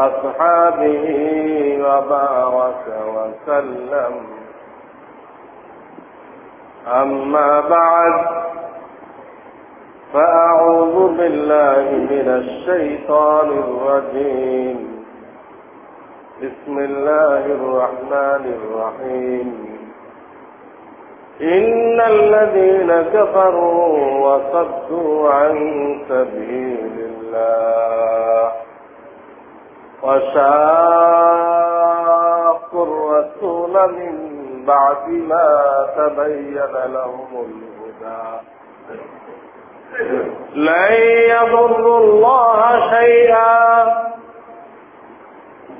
وأصحابه وبارك وسلم. أما بعد فأعوذ بالله من الشيطان الرجيم. بسم الله الرحمن الرحيم. إن الذين كفروا وصدوا عن سبيل الله وشاقوا الرسول من بعد ما تبين لهم الهدى. لن يضروا الله شيئا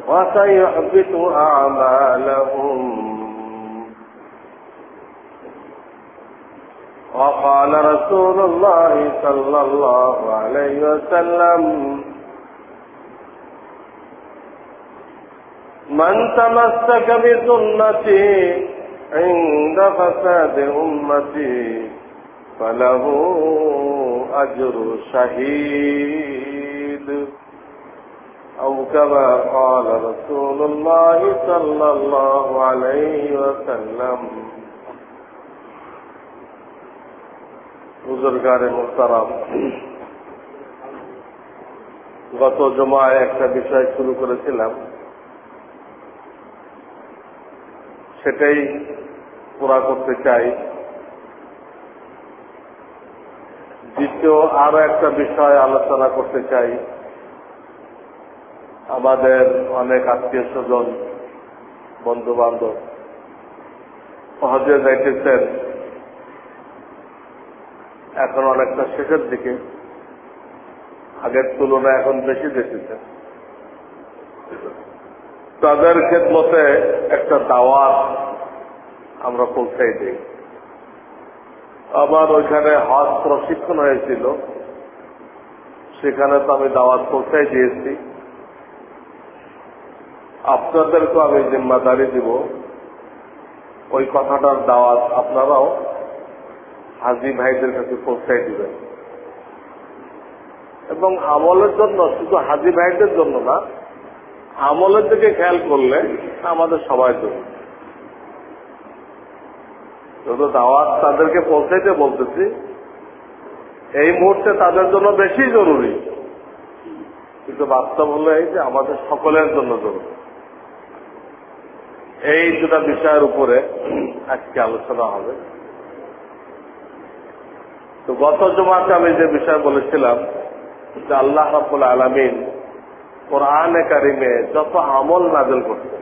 وسيحبط أعمالهم. وقال رسول الله صلى الله عليه وسلم من تمسك بسنتي عند فساد أمتي فله أجر شهيد أو كما قال رسول الله صلى الله عليه وسلم বুজুর্গারে মোস্তারাম গত জমায় একটা বিষয় শুরু করেছিলাম সেটাই পুরা করতে চাই। দ্বিতীয় আরও একটা বিষয় আলোচনা করতে চাই। আমাদের অনেক আত্মীয় স্বজন বন্ধু বান্ধব সহজে যাইতেছেন। এখন অনেকটা শেষের দিকে। আগের তুলনায় এখন বেশি দেখেছে তাদের খেদমতে একটা দাওয়াত আমরা পৌঁছাই দিই। আবার ওইখানে হাত প্রশিক্ষণ হয়েছিল। সেখানে তো আমি দাওয়াত পৌঁছাই দিয়েছি। আপনাদেরকে আমি জিম্মাদারি দিব। ওই কথাটার দাওয়াত আপনারাও হাজি ভাইদের কাছে পৌঁছাই দিবেন। এবং আমলের জন্য, শুধু হাজি ভাইদের জন্য না আমলের দিকে খেয়াল করলে আমাদের সবাই যত দাওয়াত তাদেরকে পৌঁছাইতে বলতেছি, এই মুহূর্তে তাদের জন্য বেশি জরুরি। কিন্তু বাস্তব হলো এই যে আমাদের সকলের জন্য জরুরি। এই দুটা বিষয়ের উপরে আজকে আলোচনা হবে। তো গত জমাতে আমি যে বিষয় বলেছিলাম যে আল্লাহ রাবুল আলমিন কোরআনে কারিমে যত আমল নাজল করছে,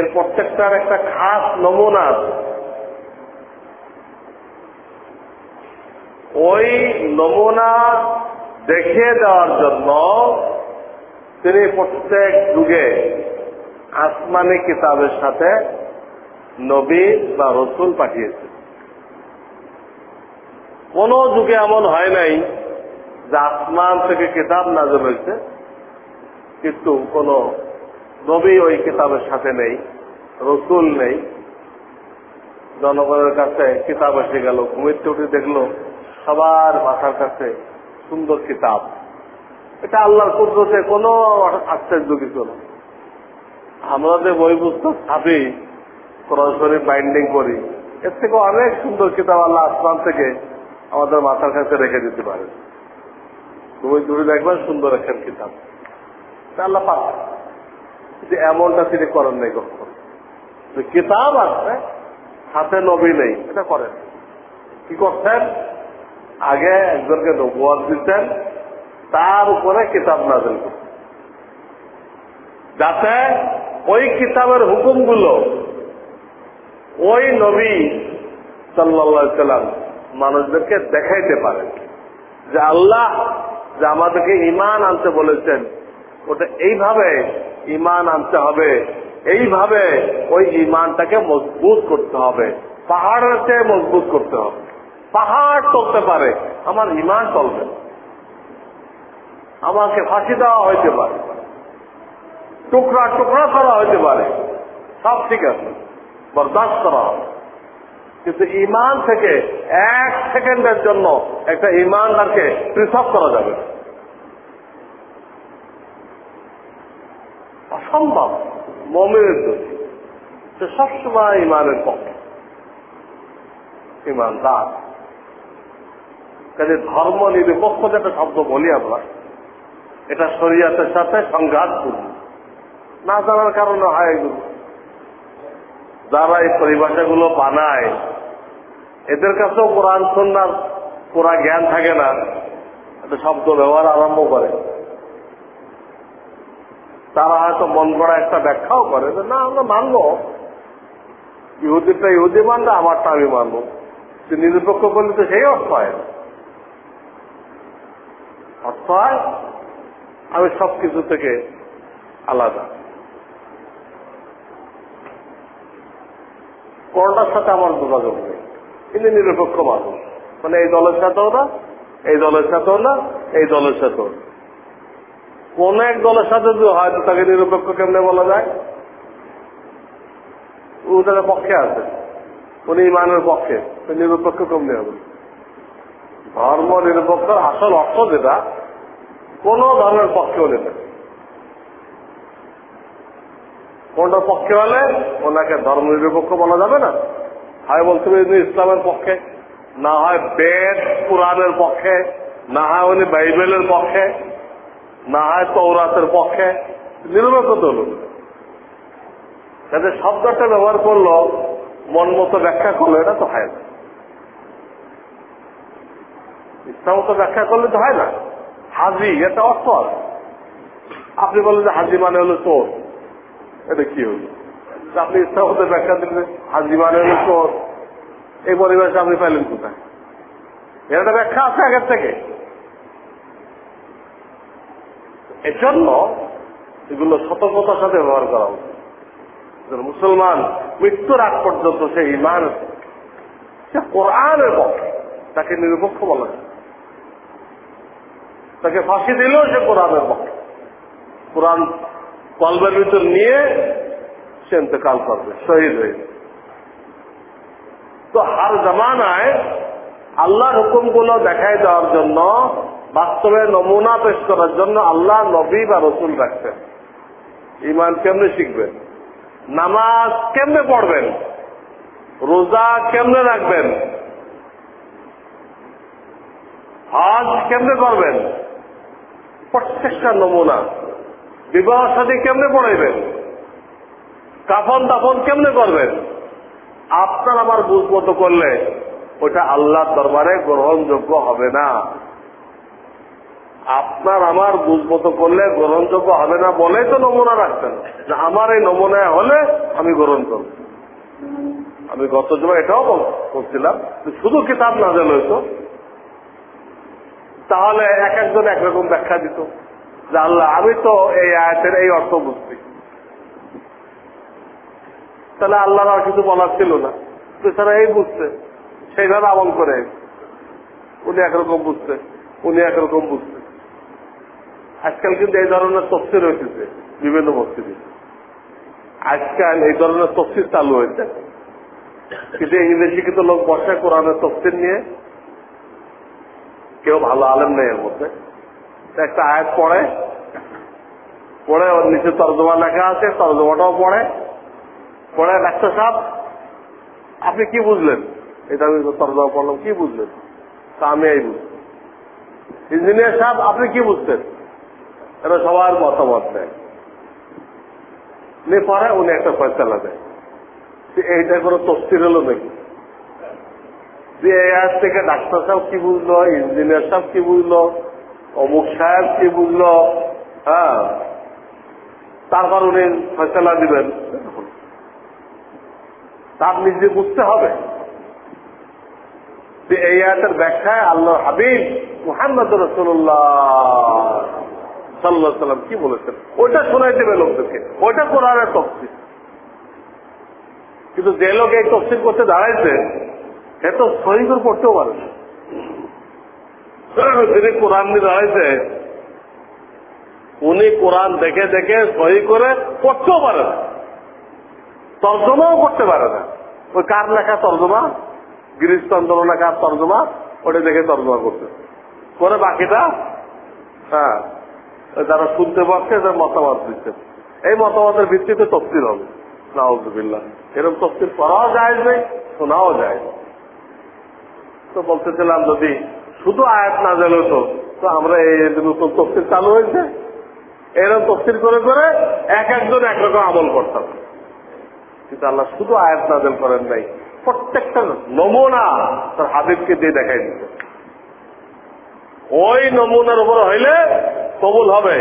এর প্রত্যেকটার একটা খাস নমুনা আছে। ওই নমুনা দেখিয়ে দেওয়ার জন্য তিনি প্রত্যেক যুগে আসমানি কিতাবের সাথে নবী বা রসুল পাঠিয়েছেন। কোন যুগে এমন হয় নাই। যে আসমান থেকে কিতাব নাজল হয়েছে, কিন্তু কোন নবী ওই কিতাবের সাথে নেই, রসুল নেই। জনগণের কাছে কিতাব এসে গেল ঘুমিতে উঠে দেখল সবার মাথার কাছে সুন্দর কিতাব। এটা আল্লাহর কুদরতে কোনো আশ্চর্য কিছু না। আমরা যে বই পুস্তক ছাপি শরীফ বাইন্ডিং করি, এর থেকে অনেক সুন্দর কিতাব আল্লাহ আসমান থেকে আমাদের মাথার কাছে রেখে দিতে পারে। তুমি দূরে দেখবেন সুন্দর একটা কিতাব। আল্লাহ পাক কিন্তু এমনটা তিনি করেন নাই কখন। কিতাব আছে, হাতে নবী নেই, এটা করেন। কি করছেন? আগে একজনকে নবুয়াদ দিতেন তার উপরে কিতাব নাজেল করতেন যাতে ওই কিতাবের হুকুমগুলো ওই নবী সাল্লা সাল্লাম মানুষদেরকে দেখাইতে পারে। যে আল্লাহ যে আমাদেরকে ইমান আনতে বলেছেন। ওটা এইভাবে ইমান আনতে হবে। এইভাবে ওই ইমানটাকে মজবুত করতে হবে। পাহাড়ের চেয়ে মজবুত করতে হবে। পাহাড় চলতে পারে, আমার ইমান চলবে আমাকে ফাঁসি দেওয়া হইতে পারে। টুকরা টুকরা করা হইতে পারে। সব ঠিক আছে। বরদাস্ত করা হবে। কিন্তু ইমান থেকে এক সেকেন্ডের জন্য একটা ইমানদারকে পৃথক করা যাবে অসম্ভব। মমিনের দোষী। সে সবসময় ইমানের পক্ষে। ইমানদার কাজে ধর্ম নিরপেক্ষ একটা শব্দ বলি আমরা, এটা শরীয়তের সাথে সংঘাত সংঘাতপূর্ণ। না জানার কারণে হয় এগুলো। যারা এই পরিভাষাগুলো বানায় এদের কাছেও কোরআন সন্ন্যার পুরা জ্ঞান থাকে না। একটা শব্দ ব্যবহার আরম্ভ করে। তারা হয়তো মন করা একটা ব্যাখ্যাও করে যে, না, আমরা মানবো। ইহুদিটা ইহুদি মানলে আমারটা আমি মানবো। নিরপেক্ষ করলে তো সেই অর্থ হয় অর্থ হয়, আমি সব কিছু থেকে আলাদা। করোনার সাথে আমার যোগাযোগ নেই? কিন্তু নিরপেক্ষ মানুষ। মানে এই দলের সাথেও না এই দলের সাথেও না এই দলের সাথেও কোন এক দলের সাথে যদি হয়তো তাকে নিরপেক্ষ কেমনে বলা যায়? ও তাদের পক্ষে আছে। উনি ইমানের পক্ষে নিরপেক্ষ কেমনে হবে? ধর্ম নিরপেক্ষ, আসল অর্থ যেটা, কোন ধর্মের পক্ষে হলে না কোনটা পক্ষে হলে, ওনাকে ধর্ম নিরপেক্ষ বলা যাবে না। হয় বলতে উনি ইসলামের পক্ষে। না হয় বেদ পুরাণের পক্ষে, না হয় উনি বাইবেলের পক্ষে, না হয় তৌরাতের পক্ষে। নিরপেক্ষ তো হল যাতে শব্দটা ব্যবহার করল, মন মতো ব্যাখ্যা করল, এটা তো হয় না। ইসলাম মতো ব্যাখ্যা করলে তো হয় না। হাজি, এটা অর্থ আছে। আপনি বলেন যে হাজি মানে হলো চোর। এটা কি হলো? আপনি ইচ্ছা হতে ব্যাখ্যা দিলেন হাজি মানে হলো এই পরিবেশে আপনি পাইলেন কোথায়? এর একটা ব্যাখ্যা আছে আগের থেকে। এজন্য এগুলো সতর্কতার সাথে ব্যবহার করা উচিত। মুসলমান মৃত্যুর আগ পর্যন্ত সে ইমান সে কোরআনের পক্ষে তাকে নিরপেক্ষ বলা। যায় তাকে ফাঁসি দিলেও সে কোরআনের পক্ষে কোরআন কলবের ভিতর নিয়ে সে ইন্তকাল করবে শহীদ হয়ে তো হার জামানায় আল্লাহর হুকুমগুলো দেখাই দেওয়ার জন্য, বাস্তবে নমুনা পেশ করার জন্য আল্লাহ নবী বা রসুল রাখছেন ইমান কেমনে শিখবেন? নামাজ কেমনে পড়বেন? রোজা কেমনে রাখবেন? হজ কেমনে করবেন? প্রত্যেকটা নমুনা। বিবাহ সাথে কেমনে পড়াইবেন? কাফন দাফন কেমনে করবেন? আপনার আমার বুঝ মতো করলে ওটা আল্লাহ দরবারে গ্রহণযোগ্য হবে না। আপনার আমার বুঝ মতো করলে গ্রহণযোগ্য হবে না বলেই তো নমুনা রাখতেন যে আমার এই নমুনায় হলে আমি গ্রহণ করব। আমি গত জমা এটাও বলছিলাম শুধু কিতাব না জান হইতো, তাহলে এক একজন একরকম ব্যাখ্যা দিত যে আল্লাহ, আমি তো এই আয়াতের এই অর্থ বুঝছি। তাহলে আল্লাহর আর কিছু বলার ছিল না। তারা এই বুঝছে, সেইভাবে আমল করে। উনি একরকম বুঝছে, উনি একরকম বুঝছে। আজকাল কিন্তু এই ধরনের তফসির হয়েছে বিভিন্ন মসজিদে। আজকাল এই ধরনের তফসির চালু হয়েছে কিন্তু ইংরেজি কিন্তু লোক বসে কোরআনের তফসির নিয়ে। কেউ ভালো আলেম নেই এর মধ্যে। একটা আয়াত পড়ে পড়ে ওর নিচে তর্জমা লেখা আছে, তর্জমাটাও পড়ে। পড়ে ডাক্তার সাহেব আপনি কি বুঝলেন? এটা আমি তর্জমা পড়লাম, কি বুঝলেন? তা আমি এই বুঝি ইঞ্জিনিয়ার সাহেব, আপনি কি বুঝতেন এটা সবার মতামত নেয় নিয়ে পরে উনি একটা ফয়সালা দেয়। এইটা কোনো তস্তির হলো নাকি? যে এর থেকে ডাক্তার সাহেব কি বুঝলো, ইঞ্জিনিয়ার সাহেব কি বুঝলো, অমুক সাহেব কি বুঝলো হ্যাঁ? তারপর উনি ফয়সলা দিবেন। তার নিজে বুঝতে হবে যে এই আয়াতের ব্যাখ্যায় আল্লাহ হাবিব মুহাম্মদ রসুল্লাহ সাল্লাহ সাল্লাম কি বলেছেন? ওইটা শোনাই দেবে লোকদেরকে। ওইটা কোরআনের তফসিল। কিন্তু যে লোক এই তফসিল করতে দাঁড়াইছে, সে তো সহি করে পড়তেও পারে যিনি কোরআন নিয়ে দাঁড়াইছে, উনি কোরআন দেখে দেখে সহি করে পড়তেও পারে না। তর্জমাও করতে পারে না। ওই কার লেখা তর্জমা? গিরিশ চন্দ্র লেখার তর্জমা? ওটা দেখে তর্জমা করতে। করে বাকিটা হ্যাঁ যারা শুনতে পাচ্ছে তার মতামত দিচ্ছে। এই মতামতের ভিত্তিতে তফসিল হবে। নাউজুবিল্লাহ। এরকম তফসিল করাও যায় নেই, শোনাও যায় তো বলতেছিলাম, যদি শুধু আয়াত না জেল হতো, তো আমরা এই নতুন তফসিল চালু হয়েছে, এরকম তফসিল করে করে এক একজন একরকম আমল করতাম। কিন্তু আল্লাহ শুধু আয়াত নাজেল করেন নাই, প্রত্যেকটা নমুনা তার হাবিবকে দিয়ে দেখাই দিতে ওই নমুনার উপর হইলে কবুল হবে,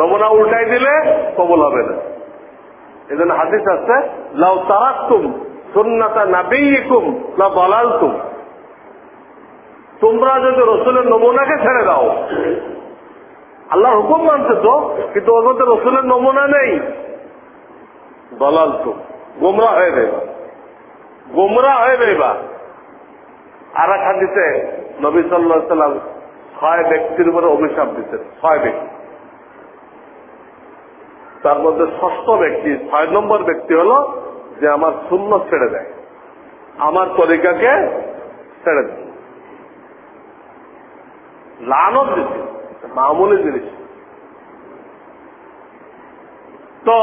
নমুনা উল্টাই দিলে কবুল হবে না। এই জন্য হাদিস আছে, লাউ তারাকুম সুন্নাতা নাবিকুম লা বলালতুম তোমরা যদি রসুলের নমুনাকে ছেড়ে দাও, আল্লাহর হুকুম মানছে তো কিন্তু ওর মধ্যে রসুলের নমুনা নেই দলাল তো গোমরা হয়ে দেবা গোমরা হয়ে দেবা আর এক হাদিতে নবী সাল্লাম ছয় ব্যক্তির উপরে অভিশাপ দিচ্ছেন ছয় ব্যক্তি। তার মধ্যে ষষ্ঠ ব্যক্তি, ছয় নম্বর ব্যক্তি হল যে আমার শূন্য ছেড়ে দেয়। আমার তরিকাকে ছেড়ে দেয়। লানত দিচ্ছে মামুলি জিনিস। তো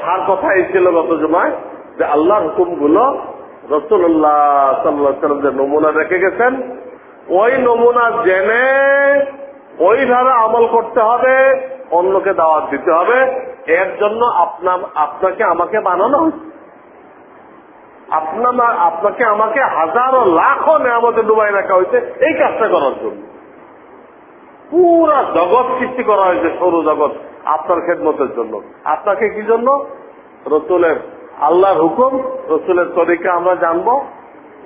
সার কথা এই ছিল গত জমায় যে আল্লাহর হুকুমগুলো রসুল্লাহ সাল্লাহ সাল্লাম যে নমুনা রেখে গেছেন, ওই নমুনা জেনে ওইভাবে আমল করতে হবে, অন্যকে দাওয়াত দিতে হবে, এর জন্য আপনার আপনাকে আমাকে বানানো আপনার আপনাকে আমাকে হাজারো লাখো নেয়ামতে ডুবাই রাখা হয়েছে, এই কাজটা করার জন্য। পুরা জগৎ সৃষ্টি করা হয়েছে সৌর জগৎ আপনার খেদমতের জন্য। আপনাকে কি জন্য? রসুলের আল্লাহর হুকুম, রসুলের তরিকা আমরা জানব,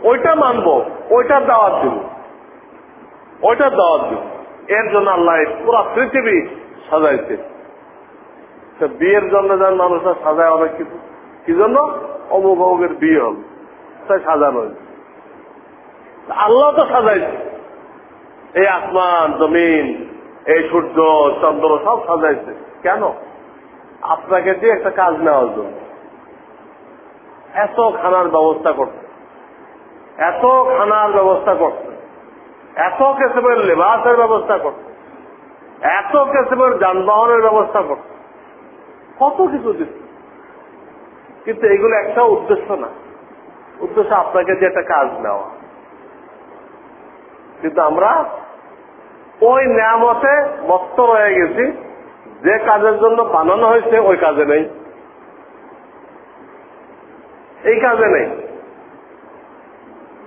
ওইটা মানবো, ওইটার দাওয়াত দিব। ওইটার দাওয়াত দিব। এর জন্য আল্লাহ পুরা পৃথিবী সাজাইছে। বিয়ের জন্য যেন মানুষরা সাজায় অনেক কিছু কি জন্য? অমুক অমুকের বিয়ে হল তাই সাজানো আল্লাহ তো সাজাইছে। এই আসমান, জমিন, এই সূর্য, চন্দ্র সব সাজাইছে। কেন? আপনাকে দিয়ে একটা কাজ নেওয়ার জন্য। এত খানার ব্যবস্থা করছে। এত খানার ব্যবস্থা করছে। এত কেসবের লেবাসের ব্যবস্থা করছে। এত কেসবের যানবাহনের ব্যবস্থা করছে। কত কিছু দিচ্ছে। কিন্তু এগুলো একটা উদ্দেশ্য না। উদ্দেশ্য আপনাকে যে একটা কাজ নেওয়া। কিন্তু আমরা ওই নিয়ামতে মত্ত রয়ে গেছি। যে কাজের জন্য বানানো হয়েছে, ওই কাজে নেই। এই কাজে নেই।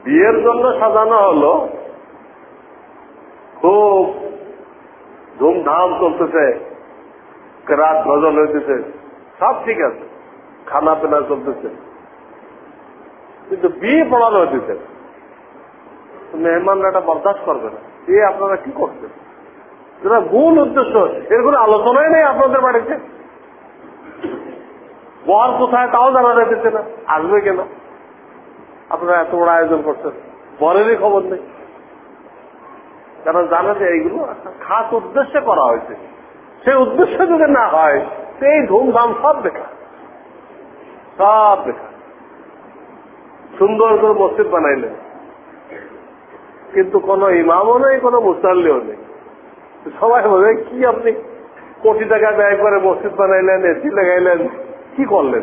বিয়ের জন্য সাজানো হলো। খুব ধুমধাম চলতেছে। রাত ভজন হইতেছে। সব ঠিক আছে। খানা পিনা চলতেছে। কিন্তু বিয়ে পড়ানো হইতেছে। মেহমানরা এটা বরদাস্ত করবে না। এ আপনারা কি করছেন? যেটা মূল উদ্দেশ্য এর কোনো আলোচনাই নেই আপনাদের বাড়িতে। বর কোথায় তাও জানা যাইতেছে না, আসবে কেন? আপনারা এত বড় আয়োজন করছেন বরেরই খবর নেই। কারণ জানা যে এইগুলো খাস উদ্দেশ্যে করা হয়েছে, সেই উদ্দেশ্য যদি না হয়, সেই ধুমধাম সব বেকার সব বেকার সুন্দর করে মসজিদ বানাইলেন। কিন্তু কোন ইমামও নেই, কোন মুসাল্লিও নেই। সবাই বলে, কি আপনি কোটি টাকা ব্যয় করে মসজিদ বানাইলেন, এসি লাগাইলেন, কি করলেন?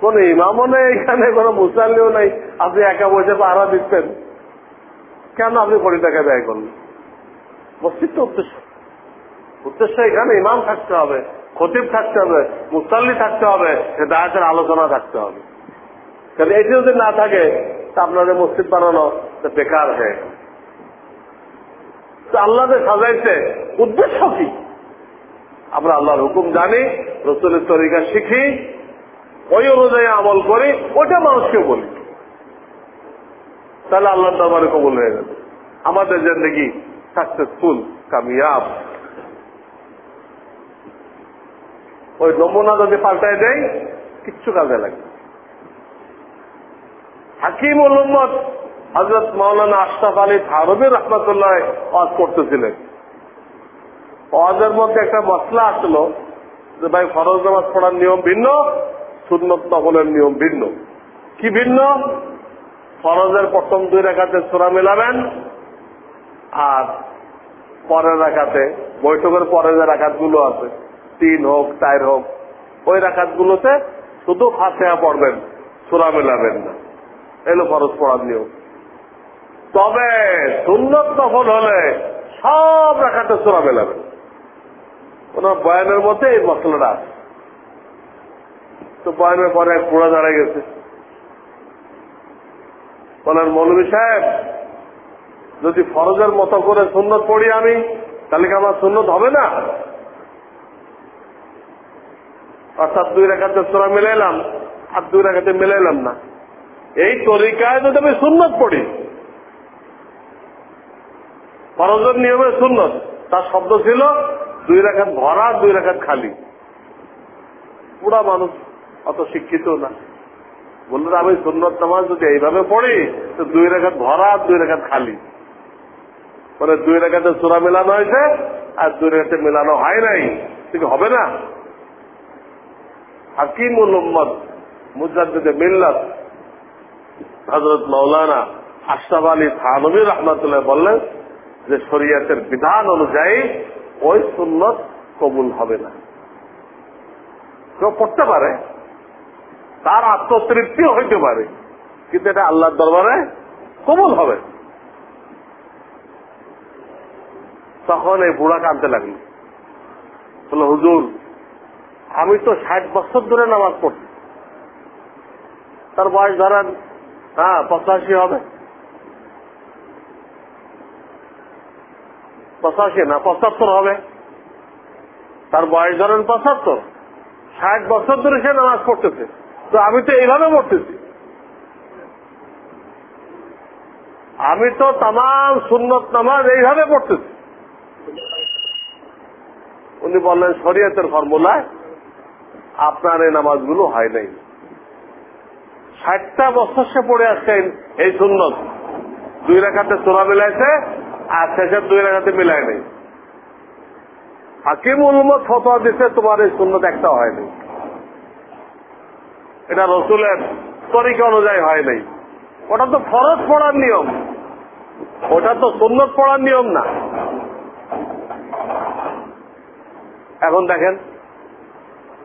কোন ইমামও নেই এখানে, কোন মুসাল্লিও নেই। আপনি একা বসে পাহারা দিচ্ছেন। কেন আপনি কোটি টাকা ব্যয় করলেন? মসজিদ তো উদ্দেশ্য। উদ্দেশ্য এখানে ইমাম থাকতে হবে, খতিব থাকতে হবে, মুসাল্লি থাকতে হবে সে দায়াতের আলোচনা থাকতে হবে। এটি যদি না থাকে আপনাদের মসজিদ বানানো বেকার হয়ে গেল। তো আল্লাহ সাজাইছে, উদ্দেশ্য কি আমরা আল্লাহর হুকুম জানি, রসুলের তরিকা শিখি, ওই অনুযায়ী আমল করি ওটা মানুষকে বলি তাহলে আল্লাহর দরবারে কবল হয়ে যাবে আমাদের জিন্দগি সাকসেসফুল কামিয়াব ওই নমুনা যদি পাল্টায় দেয়, কিচ্ছু কাজে লাগে না। হাকিম উম্মদ হজরত মৌলানা আশরাফ আলী থারবি রহমতুল্লাহ ওয়াজ করতেছিলেন। ওয়াজের মধ্যে একটা মশলা আসলো যে, ভাই, ফরজ নামাজ পড়ার নিয়ম ভিন্ন, সুন্নত নকলের নিয়ম ভিন্ন। কি ভিন্ন? ফরজের প্রথম দুই রেখাতে সোরা মেলাবেন আর পরের রাখাতে বৈঠকের পরের যে রাখাতগুলো আছে, তিন হোক, চার হোক, ওই রাখাতগুলোতে শুধু ফাঁসেয়া পড়বেন, সোরা মেলাবেন না। এলো ফরজ পড়ার নিয়ম। তবে সুন্নত নফল হলে সব রাখাতে সোরা মেলাবেন ওনার বয়ানের মধ্যে এই মশলাটা আছে। তো বয়ানের পরে এক পুরা দাঁড়ায় গেছে। বলেন মৌলবী সাহেব, যদি ফরজের মতো করে সুন্নত পড়ি আমি, তাহলে কি আমার সুন্নত হবে না? অর্থাৎ দুই রেখাতে সোরা মিলাইলাম, আর দুই রেখাতে মিলাইলাম না। এই তরিকায় যদি আমি সুন্নত পড়ি, ফরজের নিয়মে সুন্নত, তার শব্দ ছিল দুই রেখাত ভরা, দুই রেখাত খালি। পুরা মানুষ অত শিক্ষিত না। বললেন আমি সুন্নত নামাজ যদি এইভাবে পড়ি, তো দুই রেখাত ভরা, দুই রেখাত খালি। মানে দুই রেখাতে চূড়া মেলানো হয়েছে, আর দুই রেখাতে মেলানো হয় নাই। ঠিক হবে না? হাকিমুল উম্মদ মুজাদ্দিদে মিল্লাত হজরত মৌলানা আশরাফ আলী থানবী রহমতুল্লাহ বললেন যে শরীয়তের বিধান অনুযায়ী ওই সুন্নত কবুল হবে না। কেউ পড়তে পারে, তার আত্মতৃপ্তিও হইতে পারে, কিন্তু এটা আল্লাহর দরবারে কবুল হবে তখন এই বুড়া কানতে লাগল। বলল, হুজুর, আমি তো ষাট বছর ধরে নামাজ পড়ছি। তার বয়স ধরেন হ্যাঁ পঁচাশি হবে। পঁচাশি না, পঁচাত্তর হবে। তার বয়স ধরেন পঁচাত্তর। ষাট বছর ধরে সে নামাজ পড়তেছে। তো আমি তো এইভাবে পড়তেছি। আমি তো তাম সুন্নত নামাজ এইভাবে পড়তেছি। উনি বললেন, শরীয়তের ফর্মুলায় আপনার এই নামাজগুলো হয় নাই। ষাটটা বছর সে পড়ে আসছেন এই সুন্নত। দুই রেখাতে সোনা মিলাইছে, আর শেষের দুই রেখাতে মিলায় নেই। হাকিম উলমত ফতোয়া দিচ্ছে তোমার এই সুন্নত একটা হয়নি এটা রসুলের তরিকা অনুযায়ী হয় নাই। ওটা তো ফরজ পড়ার নিয়ম। ওটা তো সুন্নত পড়ার নিয়ম না। এখন দেখেন,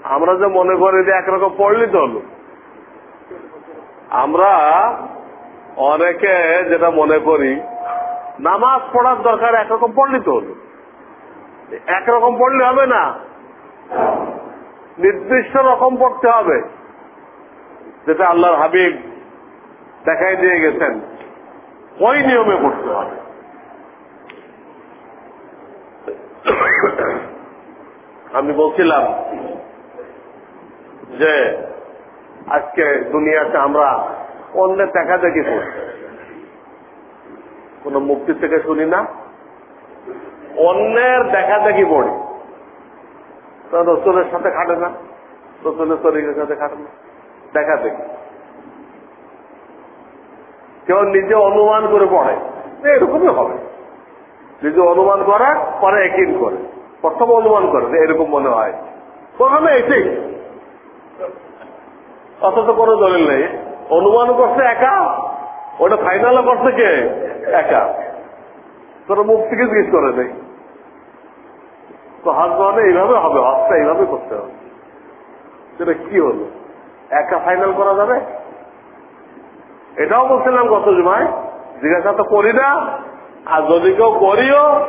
আমরা যে মনে করি যে একরকম পড়লি তো হলো। আমরা অনেকে যেটা মনে করি, নামাজ পড়ার দরকার একরকম পড়লি তো। একরকম পড়লে হবে না। নির্দিষ্ট রকম পড়তে হবে। যেটা আল্লাহর হাবিব দেখাই দিয়ে গেছেন, ওই নিয়মে পড়তে হবে। আমি বলছিলাম যে আজকে দুনিয়াতে আমরা অন্যের দেখা দেখি কোন মুক্তি থেকে শুনি না? অন্যের দেখা দেখি পড়ি। রসুলের সাথে খাটে না। রসুলের শরীরের সাথে খাটে না। দেখা দেখি। কেউ নিজে অনুমান করে পড়ে। এরকমই হবে। নিজে অনুমান করে, পরে একই করে। প্রথম অনুমান করে এরকম মনে হয়। প্রথমে এটাই। অথচ কোনো দলিল নেই। অনুমান করছে একা, ওটা ফাইনালও করছে কে? একা। তোর মুখ থেকে জিজ্ঞেস করে নেই। তো হাত মানে এইভাবে হবে হাতটা এইভাবে করতে হবে। সেটা কি হলো? একা ফাইনাল করা যাবে? এটাও বলছিলাম গত জুমায়, জিজ্ঞাসা তো করি না, আর যদি কেউ করিও,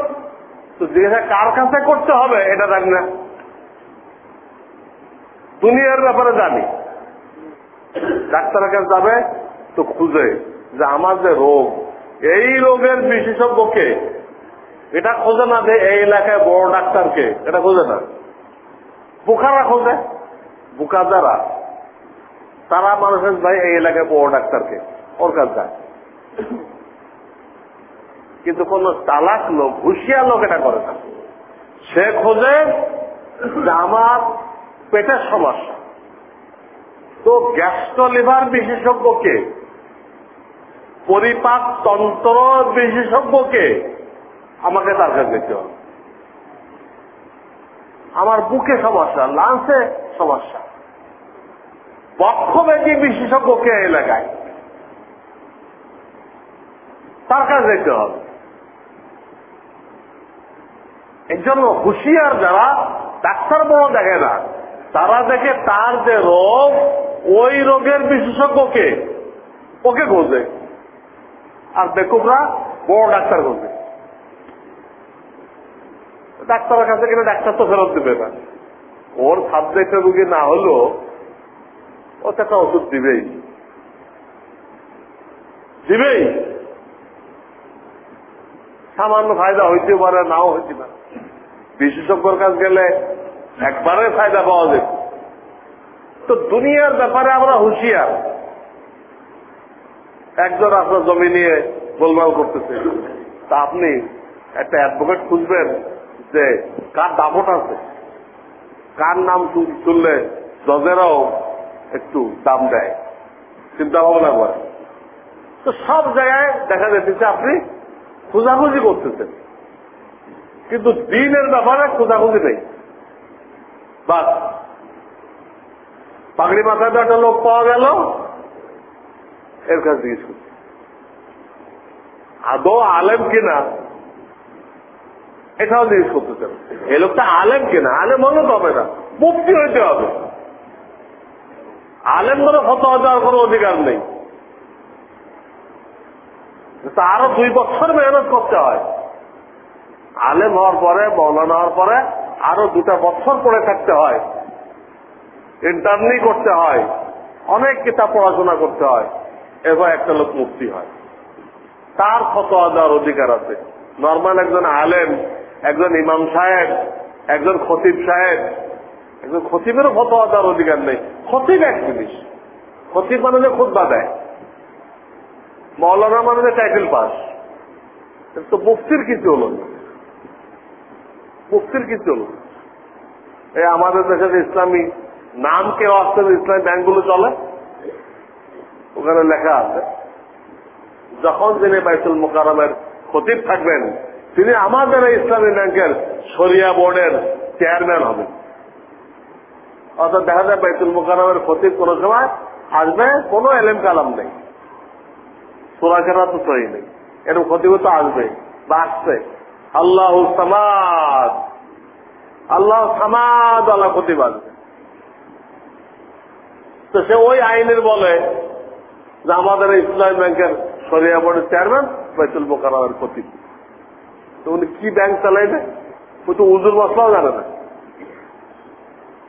তো জিজ্ঞাসা কার কাছে করতে হবে, এটা জানি না। দুনিয়ার ব্যাপারে জানি। ডাক্তারের কাছে যাবে, তো খুঁজে যে আমার যে রোগ, এই রোগের বিশেষজ্ঞকে এটা খোঁজে না যে এই এলাকায় বড় ডাক্তারকে এটা খোঁজে না। বোকারা খোঁজে। বোকা যারা, তারা মানুষের ভাই এই এলাকায় বড় ডাক্তারকে ওর কাছে যায়। কিন্তু কোন চালাক লোক, হুশিয়ার লোক এটা করে না। সে খোঁজে যে আমার পেটের সমস্যা। তো গ্যাস্ট্রো লিভার বিশেষজ্ঞকে, পরিপাক তন্ত্র বিশেষজ্ঞকে আমাকে তার কাছে যেতে হবে। আমার বুকে সমস্যা লাঞ্চে সমস্যা। বক্ষব্যাধি বিশেষজ্ঞকে এলাকায় তার কাছে যেতে হবে। এই জন্য হুশিয়ার যারা ডাক্তার বড় দেখে না, তারা দেখে তার যে রোগ ওই রোগের বিশেষজ্ঞকে ওকে খোঁজে। আর বেকুবরা বড় ডাক্তার খোঁজে। ডাক্তারের কাছে গেলে ডাক্তার তো ফেরত দেবে না। ওর সাবজেক্টের রুগী না হলেও ও তো একটা ওষুধ দিবেই। দিবেই। সামান্য ফায়দা হইতে পারে, নাও হইতে পারে। বিশেষজ্ঞর কাছে গেলে একবারে ফায়দা পাওয়া যায়। তো দুনিয়ার ব্যাপারে আমরা হুঁশিয়ার। একজন আপনার জমি নিয়ে গোলমাল করতেছে। তা আপনি একটা অ্যাডভোকেট খুঁজবেন যে কার দাপট আছে? কার নাম শুনলে জজেরাও একটু দাম দেয়? চিন্তা ভাবনা করে তো সব জায়গায় দেখা যাচ্ছে আপনি খোঁজাখুঁজি করতেছেন। কিন্তু দিনের ব্যাপারে খোঁজাখুঁজি নেই। বাস পাগড়ি মাথায় তো একটা লোক পাওয়া গেল। এর কাছে জিজ্ঞেস করছি আদৌ আলেম কিনা? এটাও জিজ্ঞেস করতেছেন এই লোকটা আলেম কিনা? আলেম হলে তো হবে না। মুক্তি হইতে হবে। আলেম করে ফতোয়া দেওয়ার কোনো অধিকার নেই। আরও দুই বছর মেহনত করতে হয়। আলেম হওয়ার পরে, মৌলানা হওয়ার পরে আরও দুটা বছর পড়ে থাকতে হয়। ইন্টার্নি করতে হয়, অনেক কিতাব পড়াশোনা করতে হয় এবার একটা লোক মুক্তি হয়। তার ফতোয়া দেওয়ার অধিকার আছে। নর্মাল একজন আলেম, একজন ইমাম সাহেব, একজন খতিব সাহেব, একজন খতিবেরও ফতোয়া দেওয়ার অধিকার নেই। খতিব এক জিনিস, খতিব মানে যে খুদ্া দেয়। মৌলানা মানে যে টাইটেল পাস। তো মুক্তির কিছু হলো মুক্তির কিছু হলো এই আমাদের দেশের ইসলামী নাম কেউ আসছে ইসলামী ব্যাংকগুলো চলে? ওখানে লেখা আছে, যখন তিনি বাইতুল মোকারমের খতিব থাকবেন, তিনি আমাদের ইসলামী ব্যাংকের সরিয়া বোর্ডের চেয়ারম্যান হবেন। অর্থাৎ দেখা যায় বাইতুল মোকারমের খতিব কোন সময় আসবে, কোনো এলেম কালাম নেই। সোরাকেরা তো সহি নেই। এরকম খতিব তো আসবে বা আসছে আল্লাহ সামাদ আল্লাহ সামাদ আল্লাহ খতিব আসবে। তো সে ওই আইনের বলে যে আমাদের ইসলামী ব্যাংকের সরিয়া বোর্ডের চেয়ারম্যান বাইতুল মোকারমের খতিব উনি কি ব্যাংক চালাইবে? ও তো উজুর মশলাও জানে না।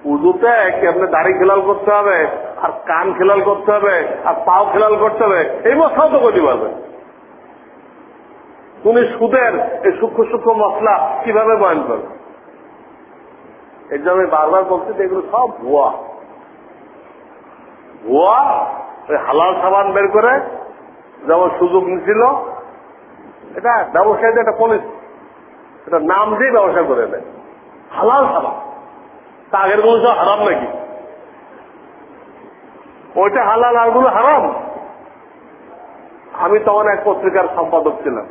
উজুতে কেমনে দাড়ি খেলাল করতে হবে, আর কান খেলাল করতে হবে, আর পাও খেলাল করতে হবে, এই মশলাও তো করতে পারবে উনি সুদের এই সূক্ষ্ম সূক্ষ্ম মশলা কীভাবে বয়ন করবে? এই জন্য বারবার বলছি এগুলো সব ভুয়া। ভুয়া, ওই হালাল সাবান বের করে যেমন সুযোগ নিছিল এটা ব্যবসায়ীদের একটা পলিসি এটা নাম দিয়ে ব্যবসা করে দেয়। হালাল সাবান। তা আগেরগুলো হারাম নাকি? ওইটা হালাল, আরগুলো হারাম। আমি তখন এক পত্রিকার সম্পাদক ছিলাম।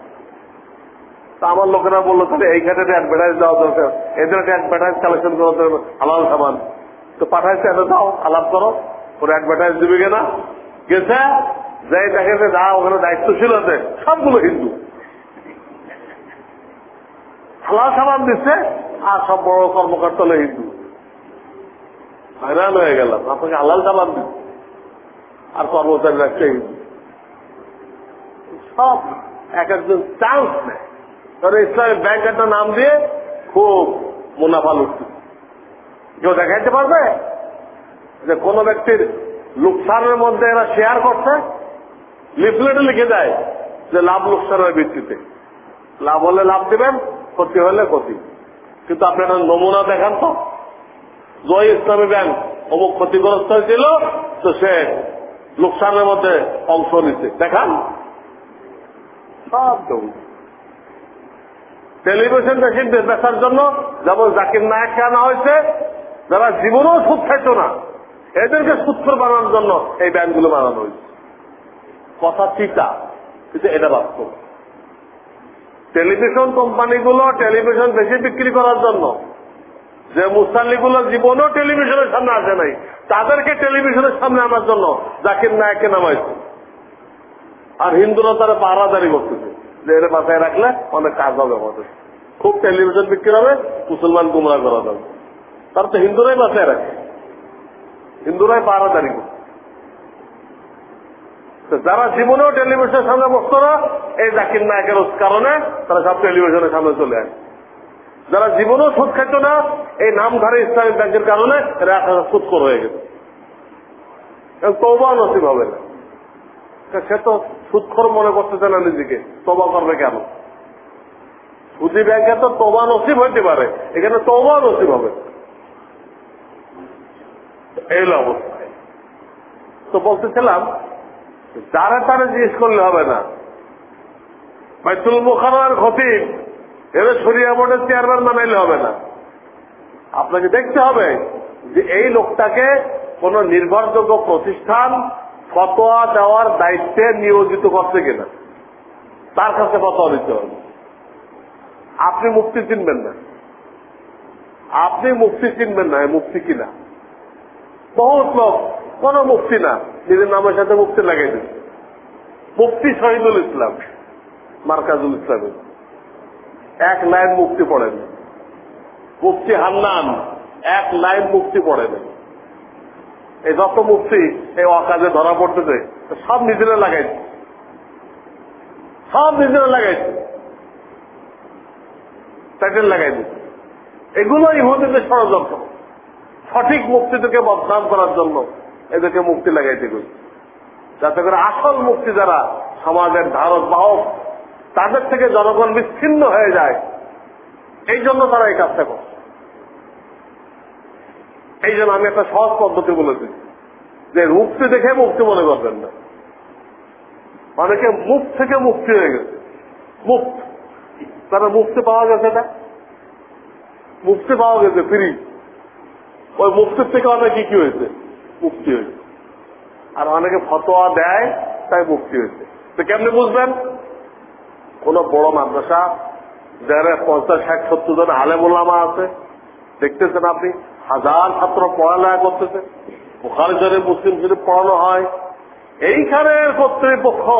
তা আমার লোকেরা বলল, তাহলে এইখানে অ্যাডভার্টাইজ দেওয়া দরকার। এদের অ্যাডভার্টাইজ কালেকশন করা দরকার হালাল সাবান। তো পাঠাইছে এত দাও, আলাপ করো। ওর অ্যাডভার্টাইজ দিবে কিনা? গেছে, যাই দেখে যে ওখানে দায়িত্বশীল আছে সবগুলো হিন্দু। হালাল সাবান দিচ্ছে আর সব বড় কর্মকর্তা হলো হিন্দু। হয়রান হয়ে গেলাম, আপনাকে হালাল সাবান দিচ্ছে আর কর্মচারী রাখছে হিন্দু। সব এক একজন চান্স নেয়। তবে ইসলামিক ব্যাংক একটা নাম দিয়ে খুব মুনাফা লুটছে। কেউ দেখাইতে পারবে? যে কোন ব্যক্তির লোকসানের মধ্যে এরা শেয়ার করছে লিফলেটে লিখে দেয় যে লাভ লোকসানের ভিত্তিতে। লাভ হলে লাভ দিবেন, ক্ষতি হলে ক্ষতি। কিন্তু আপনি নমুনা দেখান তো। জয় ইসলামী ব্যাংক অমুক ক্ষতিগ্রস্ত হয়েছিল, তো সে লোকসানের মধ্যে অংশ নিচ্ছে। দেখান। সব টেলিভিশন মেশিন বেচার জন্য যেমন জাকির নায়ককে আনা হয়েছে, যারা জীবনেও সুদ খাইত না। এদেরকে সুৎখর বানানোর জন্য এই ব্যাংকগুলো বানানো হয়েছে। কথা চিতা কিন্তু এটা বাস্তব। টেলিভিশন কোম্পানিগুলো টেলিভিশন বেশি বিক্রি করার জন্য, যে মুসাল্লিগুলো জীবনও টেলিভিশনের সামনে আসে নাই, তাদেরকে টেলিভিশনের সামনে আনার জন্য জাকির নায়ককে নামাইছে আর হিন্দুরা তারা পাহারাদারি করতেছে, যে এর বাসায় রাখলে অনেক কাজ হবে আমাদের। খুব টেলিভিশন বিক্রি হবে, মুসলমান গুমরা করা যাবে। তার তো হিন্দুরাই বাসায় রাখে। হিন্দুরাই পাহারাদারি করে তো যারা জীবনেও টেলিভিশনের সামনে বসতো না, এই জাকির নায়কের কারণে তারা সব টেলিভিশনের সামনে চলে আসে যারা জীবনেও সুদ খেত না, এই নামধারী ইসলামিক ব্যাংকের কারণে সুৎকর হয়ে গেছে। তৌবা নসিব হবে না। সে তো সুৎখর মনে করতেছে না নিজেকে তবা করবে কেন? সুদি ব্যাংকে তো তবা নসিব হইতে পারে, এখানে তবা নসিব হবে। এই অবস্থায় তো বলতেছিলাম, যারা তারা জিজ্ঞেস করলে হবে না। বাইতুল মুখার খতিব, এর সরিয়া বোর্ডের চেয়ারম্যান বানাইলে হবে না। আপনাকে দেখতে হবে যে এই লোকটাকে কোন নির্ভরযোগ্য প্রতিষ্ঠান, ফতোয়া দেওয়ার দায়িত্বে নিয়োজিত করছে কিনা। তার কাছে ফতোয়া দিতে হবে। আপনি মুক্তি চিনবেন না। আপনি মুক্তি চিনবেন না মুক্তি কিনা? বহুত লোক, কোন মুক্তি না। নিজের নামের সাথে মুক্তি লাগাই দিচ্ছে মুক্তি শহীদুল ইসলাম, মার্কাজুল ইসলামের এক লাইন মুক্তি পড়েন। মুক্তি হান্নান, এক লাইন মুক্তি পড়েন। এই যত মুক্তি এই অকাজে ধরা পড়তেছে, সব নিজেরা লাগাইছে। সব নিজেরা লাগাইছে। টাইটেল লাগাই দিচ্ছে এগুলো ইহুদিদের ষড়যন্ত্র। সঠিক মুক্তি থেকে বদনাম করার জন্য এদেরকে মুক্তি লাগাইতে গেছে যাতে করে আসল মুক্তি যারা সমাজের ধারক বাহক তাদের থেকে জনগণ বিচ্ছিন্ন হয়ে যায়। এই জন্য তারা এই কাজটা করছে। এই জন্য আমি একটা সহজ পদ্ধতি বলেছি যে মুক্তি দেখে মুক্তি মনে করবেন না। অনেকে মুখ থেকে মুক্তি হয়ে গেছে। মুক্ত। তারা মুক্তি পাওয়া গেছে না মুক্তি পাওয়া গেছে ফ্রি। ওই মুক্তির থেকে অনেকে কি হয়েছে? মুক্তি হয়েছে। আর অনেকে ফতোয়া দেয়, তাই মুক্তি হয়েছে। তো কেমনি বুঝবেন? কোন বড় মাদ্রাসা, যারা পঞ্চাশ, ষাট, সত্তর জন আলেমুল্লামা আছে, দেখতেছেন আপনি, হাজার ছাত্র পড়ালেখা করতেছে। ওখানে জনে মুসলিম শরীফ পড়ানো হয়। এইখানে কর্তৃপক্ষ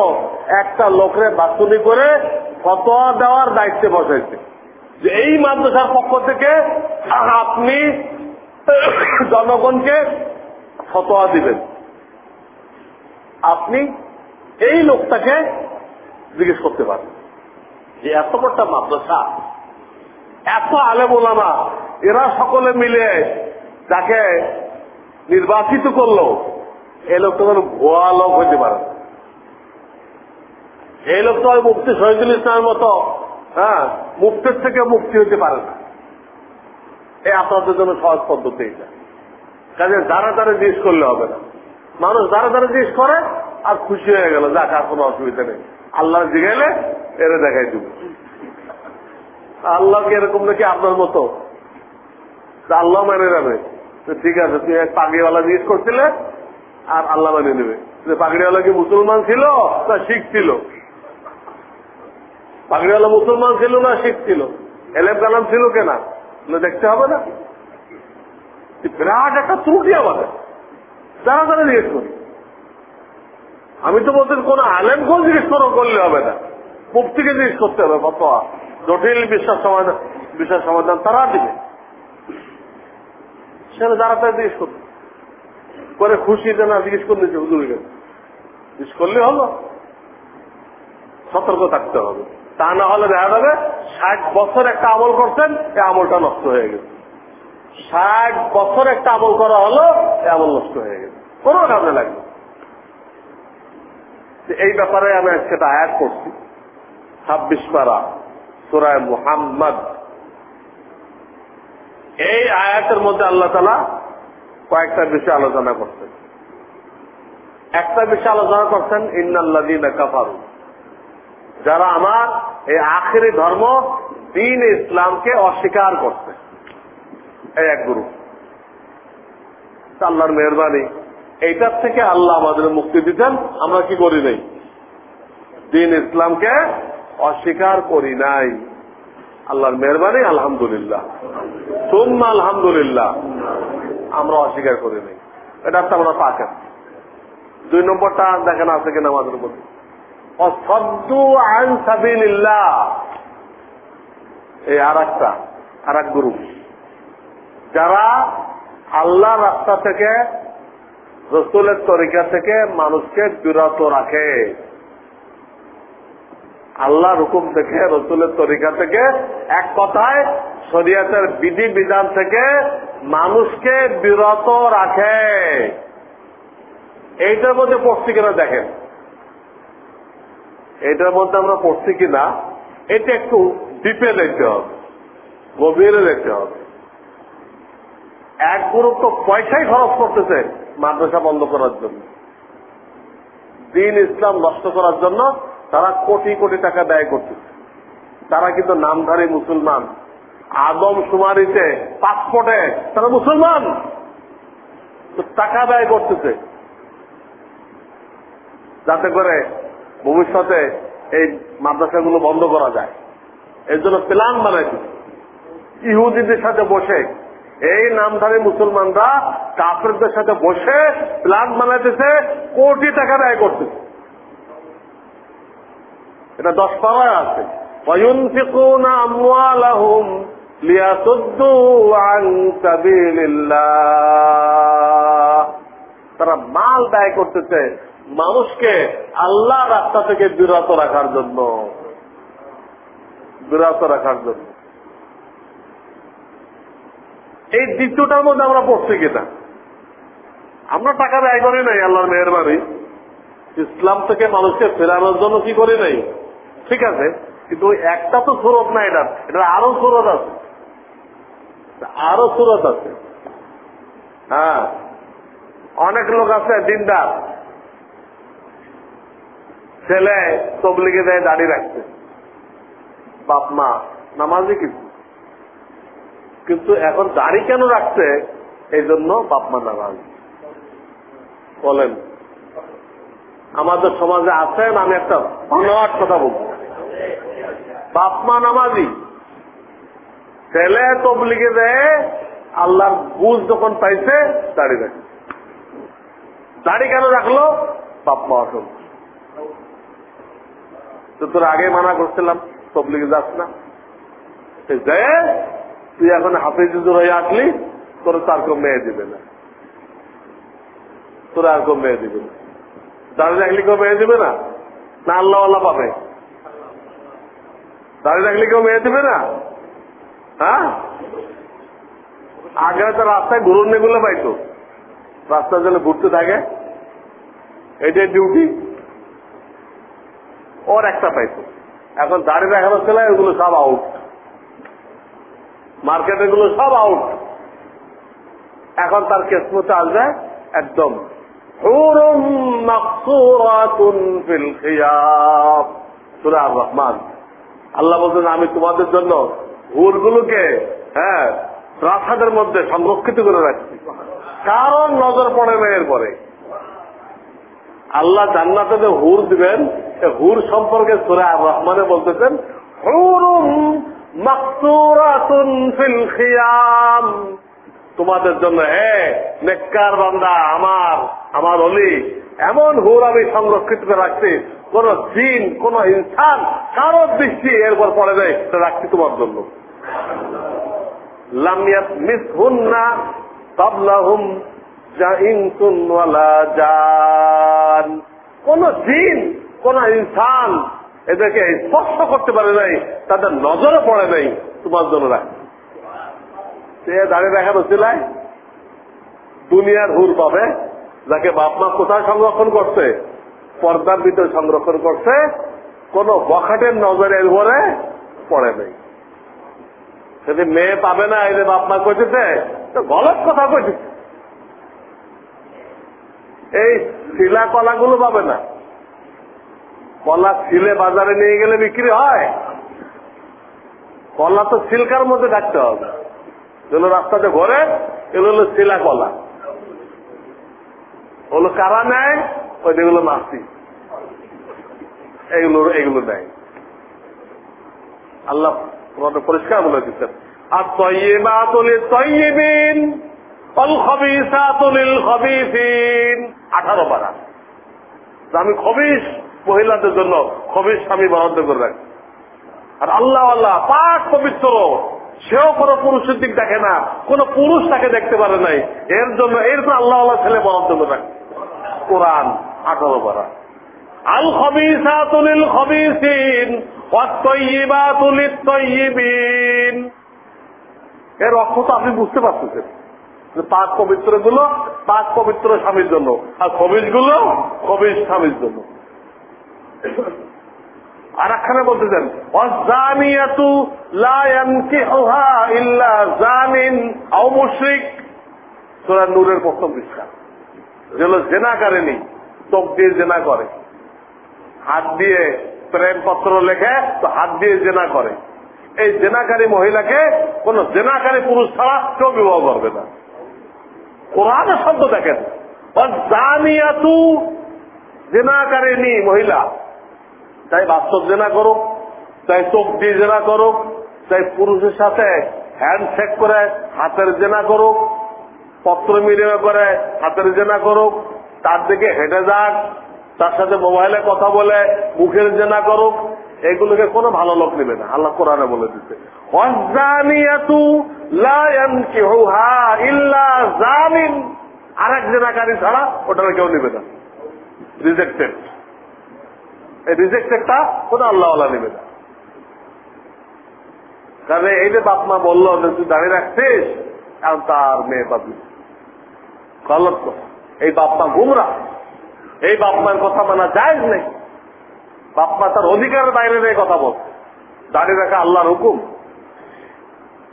একটা লোকের বাছুনি করে ফতোয়া দেওয়ার দায়িত্বে বসাইছে। যে এই মাদ্রাসার পক্ষ থেকে আপনি জনগণকে ফতোয়া দিবেন। আপনি এই লোকটাকে জিজ্ঞেস করতে পারেন যে, এত বড়টা মাদ্রাসা, এত আলেম ওলামা, এরা সকলে মিলে যাকে নির্বাচিত করল, এই লোকটা যেন ভুয়া লোক হইতে পারে। এই লোক তো মুক্তি শহীদুল ইসলামের মতো হ্যাঁ মুক্তির থেকে মুক্তি হইতে পারে না। এই আপনাদের জন্য সহজ পদ্ধতি এটা। কাজে যারা তারা জিজ্ঞেস করলে হবে না। মানুষ যারা যারা জিজ্ঞেস করে, আর খুশি হয়ে গেল, যাক, আর কোনো অসুবিধা নেই। আল্লাহ জিগাইলে এরা দেখাই দিব। আল্লাহকে এরকম নাকি আপনার মতো? আল্লাহ মেনে যাবে ঠিক আছে তুই এক পাগড়িওয়ালা জিজ্ঞেস করছিলে, আর আল্লাহ মেনে নেবে। পাগড়িওয়ালা কি মুসলমান ছিল না শিখ ছিল? পাগড়িওয়ালা মুসলমান ছিল না শিখ ছিল? এলেম কালাম ছিল কেনা? দেখতে হবে না। বিরাট একটা ত্রুটি আমাদের। তারা যারা জিজ্ঞেস করি। আমি তো বলতেন কোন আলেমকেও জিজ্ঞেস করো, করলে হবে না। মুক্তিকে জিজ্ঞেস করতে হবে, ফতোয়া। জটিল বিশ্বাস সমাধান বিশ্বাস সমাধান তারা দিবে। সেটা যারা তারা জিজ্ঞেস করবে। করে খুশি যে না, জিজ্ঞেস করে নিচ্ছে হুজুরের জিজ্ঞেস করলে হলো সতর্ক থাকতে হবে। তা না হলে দেখা যাবে ষাট বছর একটা আমল করছেন এই আমলটা নষ্ট হয়ে গেছে। ষাট বছর একটা আমল করা হলো এই আমল নষ্ট হয়ে গেছে। কোনো কাজে লাগবে এই ব্যাপারে আমি আজকে আয়াত করছি ছাব্বিশ পারা সুরায় মুহাম্মদ। এই আয়াতের মধ্যে আল্লাহ তালা কয়েকটা বিষয় আলোচনা করছেন। একটা বিষয় আলোচনা করছেন ইন্নাল্লাদিন কাফারু। যারা আমার এই আখেরি ধর্ম দিন ইসলামকে অস্বীকার করছে। এই এক গুরু। আল্লাহর মেহরবানি। এইটার থেকে আল্লাহ আমাদের মুক্তি দিতেন, আমরা কি করি নাই? দিন ইসলামকে অস্বীকার করি নাই। আল্লাহর মেহরবানি, আলহামদুলিল্লাহ। সুম্মা আলহামদুলিল্লাহ, আমরা অস্বীকার করি নাই। এটা আমরা পাকেন দুই নম্বরটা দেখেন আছে কিনা আমাদের মধ্যে। এই আর একটা আর এক যারা আল্লাহ রাস্তা থেকে, রসুলের তরিকা থেকে মানুষকে বিরত রাখে। আল্লাহ হুকুম রসুলের তরিকা থেকে, এক কথায় শরিয়াতের বিধি বিধান থেকে মানুষকে বিরত রাখে। এইটার মধ্যে পড়ছি দেখেন। এটার মধ্যে আমরা পড়ছি কিনা এটা একটু ডিপে দেখতে হবে, গভীরে দেখতে হবে। এক গ্রুপ তো পয়সাই খরচ করতেছে মাদ্রাসা বন্ধ করার জন্য। দিন ইসলাম নষ্ট করার জন্য তারা কোটি কোটি টাকা ব্যয় করতেছে। তারা কিন্তু নামধারী মুসলমান। আদম সুমারিতে পাসপোর্টে তারা মুসলমান। টাকা ব্যয় করতেছে। যাতে করে ভবিষ্যতে এই মাদ্রাসাগুলো বন্ধ করা যায়। এর জন্য প্ল্যান বানাইছে। ইহুদিদের সাথে বসে, এই নামধারী মুসলমানরা কাফেরদের সাথে বসে প্ল্যান বানাইতেছে, কোটি টাকা ব্যয় করতে এটা দশ পাওয়ায় আছে। তারা মাল ব্যয় করতেছে মানুষকে আল্লাহ রাস্তা থেকে বিরত রাখার জন্য। বিরত রাখার জন্য। এই দ্বিতীয়টার মধ্যে আমরা পড়ছি কিনা? আমরা টাকা ব্যয় করি নাই, আল্লাহর মেহরবানি। ইসলাম থেকে মানুষকে ফেরানোর জন্য কি করি নাই? ঠিক আছে, কিন্তু একটা তো সুরত না এটা এটা আরও সুরত আছে। আরও সুরত আছে। হ্যাঁ অনেক লোক আছে, দিনদার। ছেলে তবলিগে দেয় দাঁড়িয়ে রাখছে। বাপ, মা, নামাজি কিন্তু কিন্তু এখন দাড়ি কেন রাখছে? এই জন্য বাপ, মা নামাজ। বলেন, আমাদের সমাজে আছেন আমি একটা ধন্যবাদ কথা বলব বাপ, মা নামাজি। ছেলে তবলিগে দেয় আল্লাহর বুঝ যখন পাইছে দাড়ি রাখে। দাড়ি কেন রাখল? বাপ, মা তো তোর আগে মানা করছিলাম, তবলিগে যাস না। যে, তুই এখন হাফিজুর হয়ে আসলি, তোর তার কেউ মেয়ে দিবে না। তোর আর কেউ মেয়ে দিবে না। দাঁড়িয়ে রাখলে কেউ মেয়ে দিবে না? না আল্লাহ আল্লাহ পাবে। দাঁড়িয়ে রাখলে কেউ মেয়ে দিবে না? হ্যাঁ? আগে তো রাস্তায় ঘুরুনগুলো পাইতো। রাস্তার জন্য ঘুরতে থাকে। এটাই ডিউটি ওর একটা পাইতো। এখন দাঁড়িয়ে রাখানো ছেলে এগুলো সব আউট মার্কেটে গুলো সব আউট এখন তার কেসমতে আসবে একদম। রহমান। আল্লাহ বলছেন আমি তোমাদের জন্য হুরগুলোকে হ্যাঁ প্রাসাদের মধ্যে সংরক্ষিত করে রাখছি। কারণ নজর পড়ে না এরপরে। আল্লাহ জান্নাতে যে হুর দিবেন হুর সম্পর্কে সুরা আর রহমানে বলতেছেন তোমাদের জন্য, হে নেককার বান্দা, আমার আমার অলি, এমন হুর আমি সংরক্ষিত রাখছি, কোন দিন কোন ইনসান কারও দৃষ্টি এরপর পড়ে দেয় রাখছি তোমার জন্য। লামিয়াত মিস হুন না তাবলাহুম জান কোন দিন কোন ইনসান এদেরকে স্পর্শ করতে পারে নাই, তাদের নজরে পড়ে নাই, তোমার জন্য রাখছি সে দাঁড়িয়ে রাখার ওসিলায় দুনিয়ার হুর পাবে যাকে বাপ মা কোথায় সংরক্ষণ করছে? পর্দার ভিতরে সংরক্ষণ করছে, কোন বখাটের নজরে উপরে পড়ে নাই। যদি মেয়ে পাবে না, এদের বাপ মা কইতেছে, তো গলত কথা কইতেছে। এই শিলা কলাগুলো পাবে না। কলা ছিলে বাজারে নিয়ে গেলে বিক্রি হয়। কলা তো সিলকার মধ্যে রাখতে হবে। যেগুলো রাস্তাতে ঘরে, এগুলো হলো শিলা কলা। ওগুলো কারা নেয়? ওই যেগুলো নাস্তি এগুলো এগুলো নেয় আল্লাহ পরিষ্কার বলে দিচ্ছেন। আর খবিসাতুলিল খবিসিন আঠারো পারা। আমি খবিস মহিলাদের জন্য, খবিস স্বামী বরাদ্দ করে রাখি। আর আল্লাহ আল্লাহ, পাক পবিত্র। সেও কোন পুরুষের দিক দেখে না, কোন পুরুষ তাকে দেখতে পারে নাই। এর জন্য এরকম আল্লাহ আল্লাহ ছেলে বরাদ্দ করে রাখে। কোরআন, আঠারো পারা। আল খবিসাতুলিল খবিসিন ওয়াত-তাইয়িবাতুলিত তাইয়িবিন এর অর্থ তো আপনি বুঝতে পারতেছেন। পাক পবিত্রগুলো পাক পবিত্র স্বামীর জন্য। আর খবিজগুলো খবিজ স্বামীর জন্য। আর একখানে বলতেছেন অজানিয়াতু লা ইয়ানকিহুহা ইল্লা নূরের প্রথম পৃষ্ঠা। যেগুলো জেনা করেনি চোখ দিয়ে জেনা করে। হাত দিয়ে প্রেম পত্র লেখে, তো হাত দিয়ে জেনা করে। এই জেনাকারী মহিলাকে, কোন জেনাকারী পুরুষ ছাড়া কেউ বিবাহ করবে না। কোরআনের শব্দ দেখেন। জানিয়াতু জেনাকারিনী মহিলা। চাই বাস্তব জেনা করুক, চাই চোখ দিয়ে জেনা করুক, চাই পুরুষের সাথে হ্যান্ডশেক করে হাতের জেনা করুক, পত্র মিলিয়ে করে হাতের জেনা করুক, তার দিকে হেঁটে যাক, তার সাথে মোবাইলে কথা বলে, মুখের জেনা করুক এগুলোকে কোনো ভালো লোক নেবে না। আল্লাহ কোরআনে বলে দিচ্ছে আর এক জেনাকারী ছাড়া ওটা কেউ নেবে না। রিজেক্টেড এই রিজেক্টেডটা কোনো আল্লাহ নেবে না। কারণ এই যে বাপ মা বলল তুই দাঁড়িয়ে রাখছিস, এখন তার মেয়ে পাবি গলত এই বাপ মা গুমরা। এই বাপ মায়ের কথা মানা যায় নেই। বাপ মা তার অধিকারের বাইরে নিয়ে কথা বল দাঁড়িয়ে রাখা আল্লাহর হুকুম।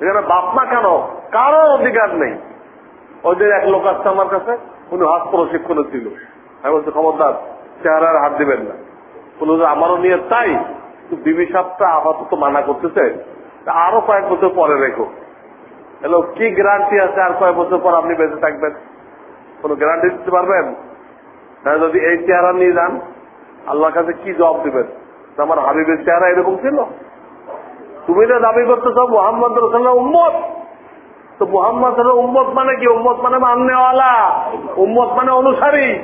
এখানে বাপ মা কেন? কারও অধিকার নেই। ওদের এক লোক আসছে আমার কাছে, উনি হাত প্রশিক্ষণে ছিল। আমি বলছি, খবরদার, চেহারার হাত দিবেন না। বলল, যে আমারও নিয়ে তাই বিবি সাপটা আপাতত মানা করতেছে। আরও কয়েক বছর পরে রেখো। হ্যালো কি গ্যারান্টি আছে আর কয়েক বছর পর আপনি বেঁচে থাকবেন? কোন গ্যারান্টি দিতে পারবেন? যদি এই চেহারা নিয়ে যান আল্লাহর কাছে কি জবাব দিবেন? আমার হাবিবের চেহারা এরকম ছিল। তুমি না দাবি করতেছ, মোহাম্মদ রসুল্লাহ উম্মত। তো মোহাম্মদ উম্মত মানে কি? উম্মত মানে মাননেওয়ালা উম্মত মানে অনুসারী।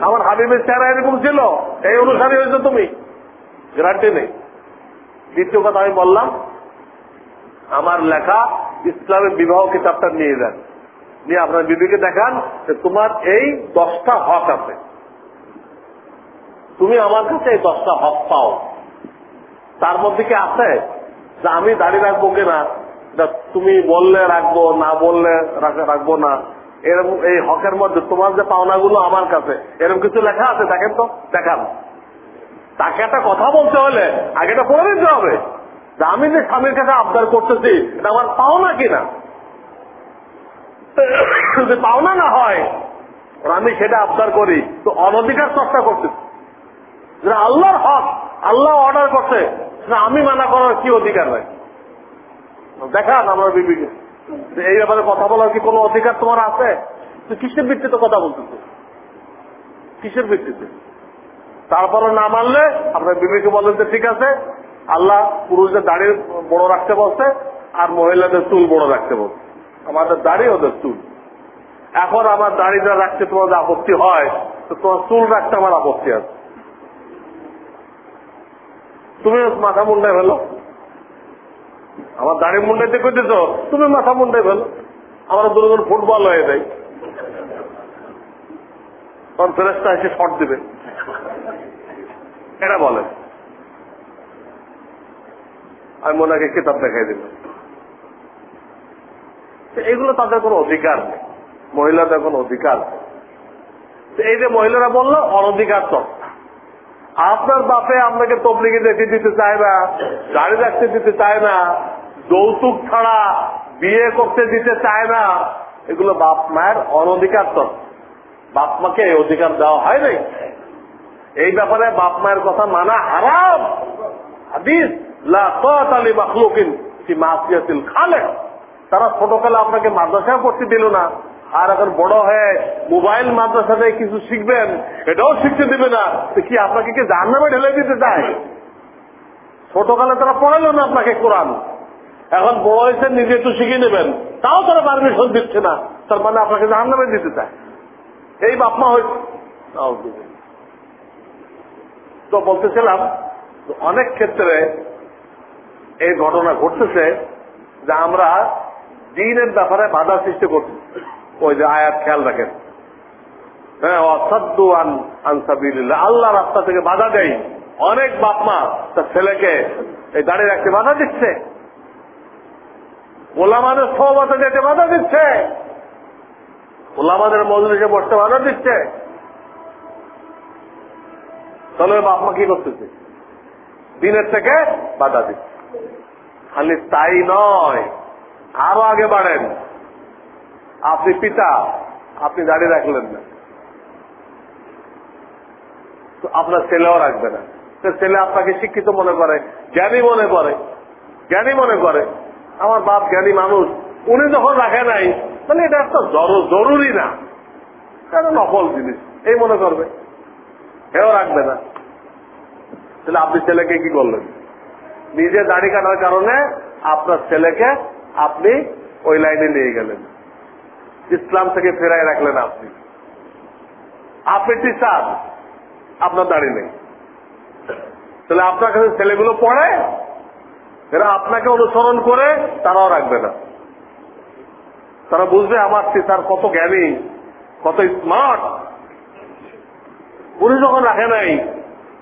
আমার হাবিবের চেহারা এরকম ছিল। এই অনুসারী হয়েছে তুমি। গ্যারান্টি নেই। দ্বিতীয় কথা আমি বললাম, আমার লেখা ইসলামের বিবাহ কিতাবটা নিয়ে যান। নিয়ে আপনার বিবিকে দেখান যে তোমার এই দশটা হক আছে। তুমি আমার কাছে এই দশটা হক পাও। তার মধ্যে কি আছে? যে আমি দাঁড়িয়ে রাখব কিনা তুমি বললে রাখব, না বললে রাখব না। এরকম এই হকের মধ্যে তোমার যে পাওনাগুলো আমার কাছে এরকম কিছু লেখা আছে? দেখেন তো, দেখান। তাকে একটা কথা বলতে হলে আগে এটা করে দিতে হবে। যে আমি যে স্বামীর কাছে আবদার করতেছি, এটা আমার পাওনা কিনা যদি পাওনা না হয় আমি সেটা আবদার করি, তো অনধিকার চর্চা করতেছি। যেটা আল্লাহর হক। আল্লাহ অর্ডার করছে। আমি মানা করার কি অধিকার নাই? দেখান আমার বিবিকে। এই ব্যাপারে কথা বলার কি কোনো অধিকার তোমার আছে? তুই কিসের ভিত্তিতে কথা বলতেছ কিসের ভিত্তিতে? তারপরে না মানলে আপনার বিবেকে বলেন যে ঠিক আছে, আল্লাহ পুরুষদের দাড়ি বড় রাখতে বলছে, আর মহিলাদের চুল বড় রাখতে বলছে। আমাদের দাড়ি ওদের চুল। এখন আমার দাড়িটা রাখতে তোমার যে আপত্তি হয়, তো তোমার চুল রাখতে আমার আপত্তি আছে। তুমি মাথা মুন্ডায় ফেলো। আমার দাড়ি মুন্ডাইতে করতেছ তুমি মাথা মুন্ডায় ফেলো। আমার দুজন ফুটবল হয়ে তখন ফেরেস্তা এসে শট দিবে। এটা বলে, আমি মনে হয় কিতাব দেখাই দিল তো এগুলো তাদের কোনো অধিকার নেই। মহিলাদের কোনো অধিকার এই যে মহিলারা বলল, অনধিকার চর্চা আপনার বাপে আপনাকে তবলিগে দেখে দিতে চায় না, গাড়ি রাখতে দিতে চায় না, যৌতুক ছাড়া বিয়ে করতে দিতে চায় না, এগুলো বাপ মায়ের অনধিকার চর্চা বাপ মাকে অধিকার দেওয়া হয় নাই। এই ব্যাপারে বাপ মায়ের কথা মানা হারাম। হাদিস, লা তালি মাখলুকিন খালেক। তারা ছোটকালে আপনাকে মাদ্রাসা করতে দিল না। আর এখন বড় হয়ে মোবাইল মাদ্রাসাতে কিছু শিখবেন, এটাও শিখতে দিবে না। কি আপনাকে কি জাহান্নামে ঢেলে দিতে চায়? ছোটকালে তারা পড়ালো না আপনাকে কোরআন। এখন বড় হয়েছে, নিজে একটু শিখে নেবেন। তাও তারা পারমিশন দিচ্ছে না। তার মানে আপনাকে জাহান্নামে দিতে চায়। এই বাপমা হয়েছে। তো বলতেছিলাম, অনেক ক্ষেত্রে এই ঘটনা ঘটতেছে যে আমরা দিনের ব্যাপারে বাধা সৃষ্টি করছি। ওই যে আয়াত খেয়াল রাখেন। হ্যাঁ আল্লাহ রাস্তা থেকে বাধা দেয়। অনেক বাপ মা তার ছেলেকে এই দাঁড়িয়ে রাখতে বাধা দিচ্ছে। ওলামাদের সহমতে যেতে বাধা দিচ্ছে। ওলামাদের মজলিসে বসতে বাধা দিচ্ছে। তাহলে বাপ মা কি করতেছে? দিনের থেকে বাধা দিচ্ছে। খালি তাই নয়। আরও আগে বাড়েন। আপনি পিতা, আপনি দাঁড়িয়ে রাখলেন না। তো আপনার ছেলেও রাখবে না। ছেলে আপনাকে শিক্ষিত মনে করে, জ্ঞানী মনে করে, জ্ঞানী মনে করে। আমার বাপ জ্ঞানী মানুষ, উনি যখন রাখে নাই তাহলে এটা একটা জরু- জরুরি না। কেন নকল জিনিস, এই মনে করবে। হেও রাখবে না। তাহলে আপনি ছেলেকে কি করলেন? নিজে দাড়ি কাটার কারণে আপনার ছেলেকে আপনি ওই লাইনে নিয়ে গেলেন। ইসলাম থেকে ফেরাই রাখলেন আপনি। আপনি টিচার, আপনার দাড়ি নেই। তাহলে আপনার কাছে ছেলেগুলো পড়ে, এরা আপনাকে অনুসরণ করে, তারাও রাখবে না। তারা বুঝবে আমার টিচার কত জ্ঞানী, কত স্মার্ট। উনি যখন রাখে নাই,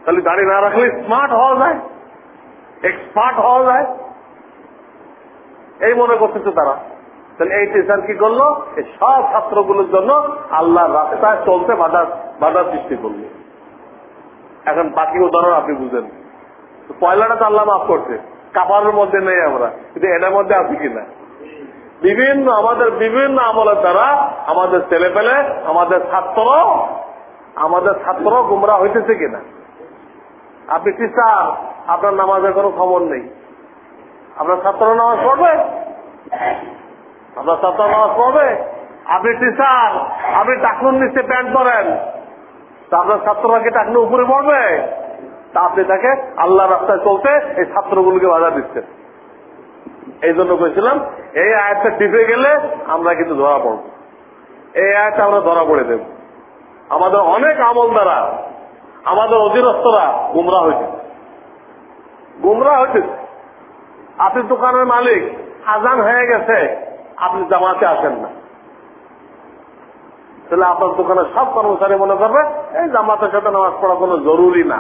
তাহলে দাড়ি না রাখলে স্মার্ট হওয়া যায়, এক্সপার্ট হওয়া যায়। এই মনে করতেছে তারা। তাহলে এই টিচার কি করল? সব ছাত্রগুলোর জন্য আল্লাহর রাস্তায় চলতে বাধা বাধা সৃষ্টি করল। এখন বাকি উদাহরণ আপনি বুঝেন। পয়লাটা তো আল্লাহ মাফ করছে। কাপারের মধ্যে নেই আমরা। কিন্তু এটার মধ্যে আছি কিনা? বিভিন্ন আমাদের বিভিন্ন আমলের দ্বারা আমাদের ছেলে পেলে আমাদের ছাত্র আমাদের ছাত্র গুমরা হইতেছে কিনা? আপনি টিচার, আপনার নামাজের কোনো খবর নেই। আপনার ছাত্র নামাজ পড়বে? আপনার ছাত্র নামাজ পড়বে আপনি টিচার আপনি টাকুন নিচে প্যান্ট পরেন তা আপনার ছাত্ররা কি উপরে পড়বে তা আপনি তাকে আল্লাহ রাস্তায় চলতে এই ছাত্রগুলোকে বাধা দিচ্ছেন। এই জন্য বলছিলাম এই আয়াতটা টিপে গেলে আমরা কিন্তু ধরা পড়ব। এই আয়াতটা আমরা ধরা পড়ে দেব। আমাদের অনেক আমল দ্বারা আমাদের অধীনস্থরা গুমরা হয়েছে গুমরা হয়েছে আপনি দোকানের মালিক, আজান হয়ে গেছে। আপনি জামাতে আসেন না। তাহলে আপনার দোকানের সব কর্মচারী মনে করবে, এই জামাতের সাথে নামাজ পড়া কোনো জরুরি না।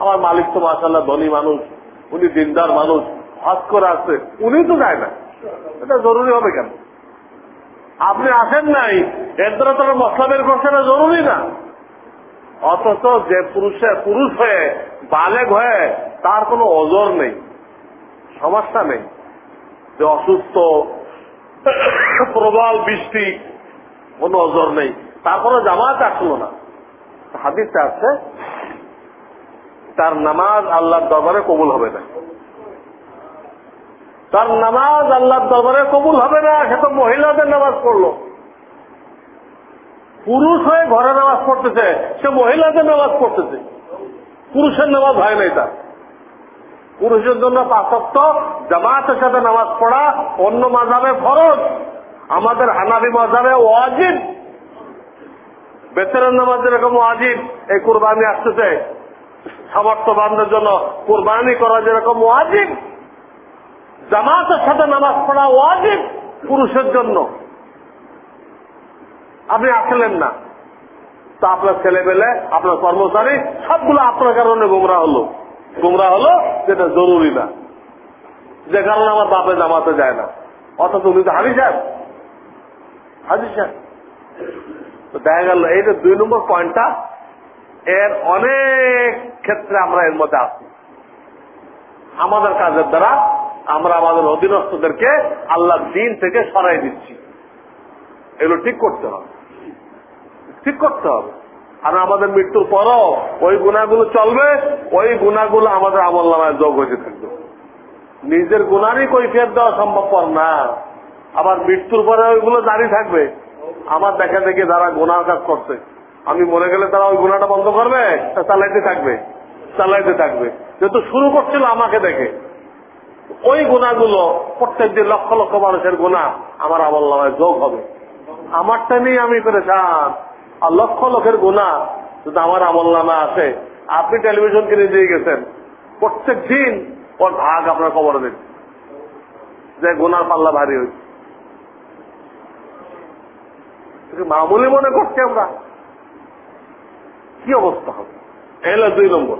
আমার মালিক তো মাসাল্লাহ ধনী মানুষ, উনি দিনদার মানুষ, হজ করে আসছে, উনি তো যায় না। এটা জরুরি হবে কেন? আপনি আসেন নাই, এর দ্বারা তারা মশলা বের করছে না, জরুরি না। অথচ যে পুরুষে পুরুষ হয়ে বালেগ হয়ে, তার কোনো অজর নেই, সমস্যা নেই। যে অসুস্থ প্রবল, বৃষ্টি, কোনো ওজোর নেই। তারপরে জামাত আসলো না। হাদিসে আছে, তার নামাজ আল্লাহর দরবারে কবুল হবে না। তার নামাজ আল্লাহর দরবারে কবুল হবে না, সে তো মহিলাদের নামাজ পড়ল। পুরুষ হয়ে ঘরে নামাজ পড়তেছে, সে মহিলাদের নামাজ পড়তেছে। পুরুষের নামাজ হয় নাই তার। পুরুষের জন্য পাঁচত্ব জামাতের সাথে নামাজ পড়া অন্য মাঝাবে ফরজ। আমাদের হানাবি মাঝাবে ওয়াজিব। বেতনের নামাজ যেরকম ওয়াজিব, এই কোরবানি আসতেছে। সামর্থ্যবানদের জন্য কোরবানি করা যেরকম ওয়াজিব। জামাতের সাথে নামাজ পড়া ওয়াজিব পুরুষের জন্য। আপনি আসলেন না। তা আপনার ছেলে পেলে আপনার কর্মচারী, সবগুলো আপনার কারণে গোমরা হলো। গোমরা হলো যেটা জরুরি না। যে কারণে আমার বাপে জামাতে যায় না। অথচ উনি তো হারি সাহেব। হাজির সাহেব। তো দেখা গেল, এই যে দুই নম্বর পয়েন্টটা, এর অনেক ক্ষেত্রে আমরা এর মধ্যে আসি আমাদের কাজের দ্বারা আমরা আমাদের অধীনস্থদেরকে আল্লাহ দিন থেকে সরাই দিচ্ছি। এগুলো ঠিক করতে হবে। ঠিক করতে হবে। আর আমাদের মৃত্যুর পরও ওই গুণাগুলো চলবে, ওই গুণাগুলো আমাদের আমল নামায় যোগ হয়ে থাকবে। নিজের গুণারই কৈফিয়ত দেওয়া সম্ভবপর না। আবার মৃত্যুর পরে ওইগুলো দাঁড়িয়ে থাকবে। আমার দেখা দেখে যারা গুণার কাজ করছে, আমি মরে গেলে তারা ওই গুণাটা বন্ধ করবে? তা চালাইতে থাকবে চালাইতে থাকবে। যেহেতু শুরু করছিল আমাকে দেখে। ওই গুণাগুলো প্রত্যেক দিন লক্ষ লক্ষ মানুষের গুণা আমার আমল নামায় যোগ হবে। আমারটা নিয়ে আমি পেরেছান আর লক্ষ লক্ষের গুণা যদি আমার আমল নামা আছে, আপনি টেলিভিশন কিনে দিয়ে গেছেন, প্রত্যেক দিন ওর ভাগ আপনার খবর দিন যে গুনার পাল্লা ভারী হয়েছে। মামুলি মনে করছি আমরা। কি অবস্থা হবে? এলো দুই নম্বর।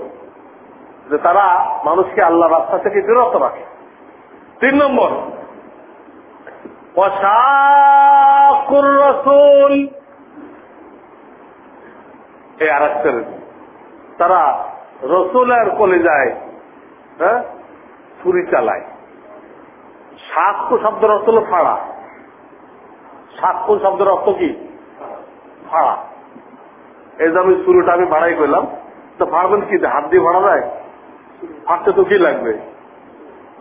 যে তারা মানুষকে আল্লাহ রাস্তা থেকে বিরত রাখে। তিন নম্বর। রসুল এই আর তারা রসুলের কলে যায় হ্যাঁ ছুরি চালায়। সাক্ষ্য শব্দের অর্থ হল ফাড়া। সাক্ষ্য শব্দের অর্থ কি? ফাড়া। এই যে আমি শুরুটা আমি ভাড়াই করলাম, তো ফাড়বেন কি? হাত দিয়ে ভাড়া যায় ফাটতে তো কি লাগবে?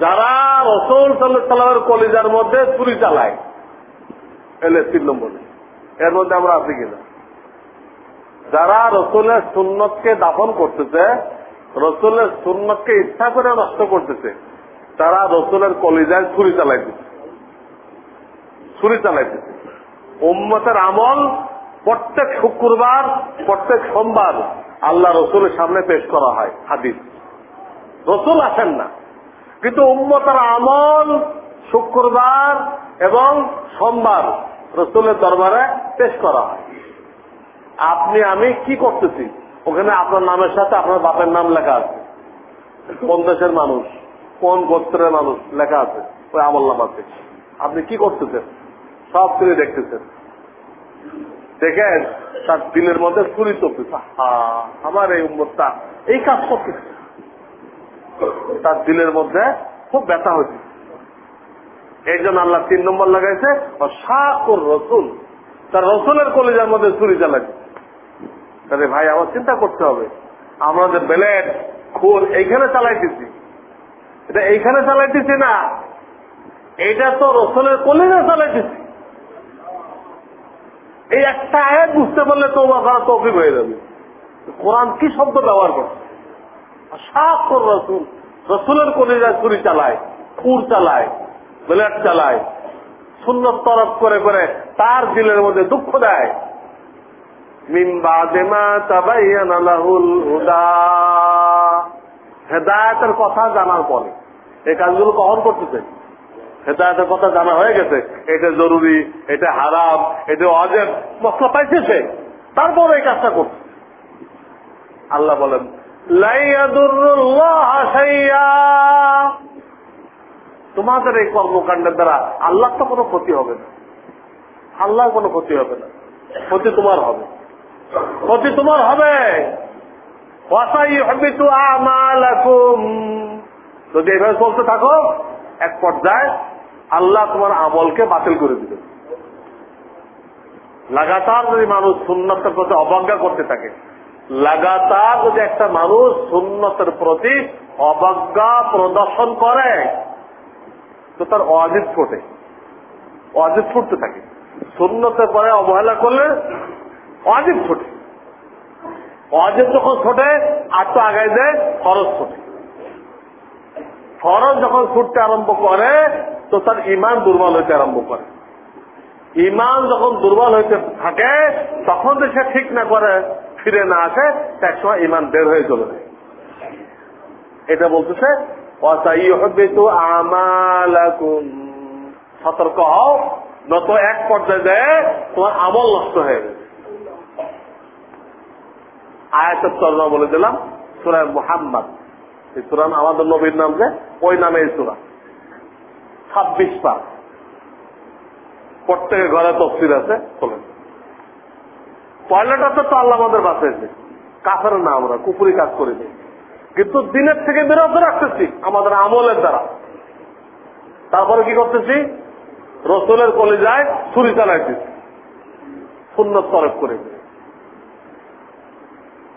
যারা রসুল সাল্লামের কলেজার মধ্যে ছুরি চালায়, এলে তিন নম্বরে। এর মধ্যে আমরা আছি কিনা? যারা রসুলের সুন্নতকে দাফন করতেছে, রসুলের সুন্নতকে ইচ্ছা করে নষ্ট করতেছে, তারা রসুলের কলিজায় ছুরি চালাইতেছে। ছুরি চালাইতেছে। উম্মতের আমল প্রত্যেক শুক্রবার, প্রত্যেক সোমবার আল্লাহ রসুলের সামনে পেশ করা হয়, হাদিস। রসুল আসেন না। কিন্তু উম্মতের আমল শুক্রবার এবং সোমবার রসুলের দরবারে পেশ করা হয়। আপনি, আমি কি করতেছি? ওখানে আপনার নামের সাথে আপনার বাপের নাম লেখা আছে। কোন দেশের মানুষ? কোন গোত্রের মানুষ? লেখা আছে। ওই আমল নাম আছে আপনি কি করতেছেন? সব তিনি দেখতেছেন। দেখেন, তার দিলের মধ্যে চুরি চলতেছে। আমার এই উম্মতটা এই কাজ করতেছে। তার দিলের মধ্যে খুব ব্যথা হচ্ছে এই জন্য আল্লাহ তিন নম্বর লাগাইছে শাকুর রসুল। তার রসুলের কলেজের মধ্যে চুরি চালাচ্ছে তাহলে ভাই, আমার চিন্তা করতে হবে। আমরা যে বেলেট খুন এইখানে চালাইতেছি। এটা এইখানে চালাইতেছি না। এটা তো রসুলের কলেজে চালাইতেছি। এই একটা আয়াত বুঝতে পারলে তো আপনারা তৌফিক হয়ে যাবে। কোরআন কি শব্দ ব্যবহার করছে? সাক্ষর রসুল। রসুলের কলেজায় ছুরি চালায় খুর চালায় ব্লেড চালায় শূন্য তরফ করে করে তার দিলের মধ্যে দুঃখ দেয়। হেদায়তের কথা জানার পরে। এই কাজগুলো কখন করতেছে? হেদায়তের কথা জানা হয়ে গেছে। এটা জরুরি, এটা হারাম, এটা অজেব মশলা পাইছে তারপর এই কাজটা করছে। আল্লাহ বলেন তোমাদের এই কর্মকাণ্ডের দ্বারা আল্লাহ তো কোনো ক্ষতি হবে না। আল্লাহ কোনো ক্ষতি হবে না। ক্ষতি তোমার হবে। ক্ষতি তোমার হবে। যদি এভাবে চলতে থাকো, এক পর্যায়ে আল্লাহ তোমার আমলকে বাতিল করে দিবে। লাগাতার যদি মানুষ সুন্নতের প্রতি অবজ্ঞা করতে থাকে, লাগাতার যদি একটা মানুষ সুন্নতের প্রতি অবজ্ঞা প্রদর্শন করে, তো তার অজিত ফোটে অজিত ফুটতে থাকে। সুন্নতের পরে অবহেলা করলে অজিত ছোটে। অজিত যখন ছোটে, আর তো আগায় দেয় খরচ ছোটে। ফরজ যখন ছুটতে আরম্ভ করে, তো তার ইমান দুর্বল হইতে আরম্ভ করে। ইমান যখন দুর্বল হইতে থাকে, তখন তো সে ঠিক না করে, ফিরে না আসে এক সময় ইমান বের হয়ে চলে যায়। এটা বলতেছে সতর্ক হও নত এক পর্যায়ে তোমার আমল নষ্ট হয়ে গেছে আয়াতের তর্জমা বলে দিলাম, সুরায় মোহাম্মদ। এই সুরান আমাদের নবীর নাম যে? ওই নামে এই সুরা। ছাব্বিশ পা প্রত্যেকের ঘরে আছে তো আল্লাহ আমাদের বাঁচাইছে না আমরা কুপুরি কাজ করিনি কিন্তু দিনের থেকে বিরত রাখতেছি, আমাদের আমলের দ্বারা। তারপরে কি করতেছি? রসুলের কলেজায় ছুরি চালাইতেছি। সুন্নত তরফ করে।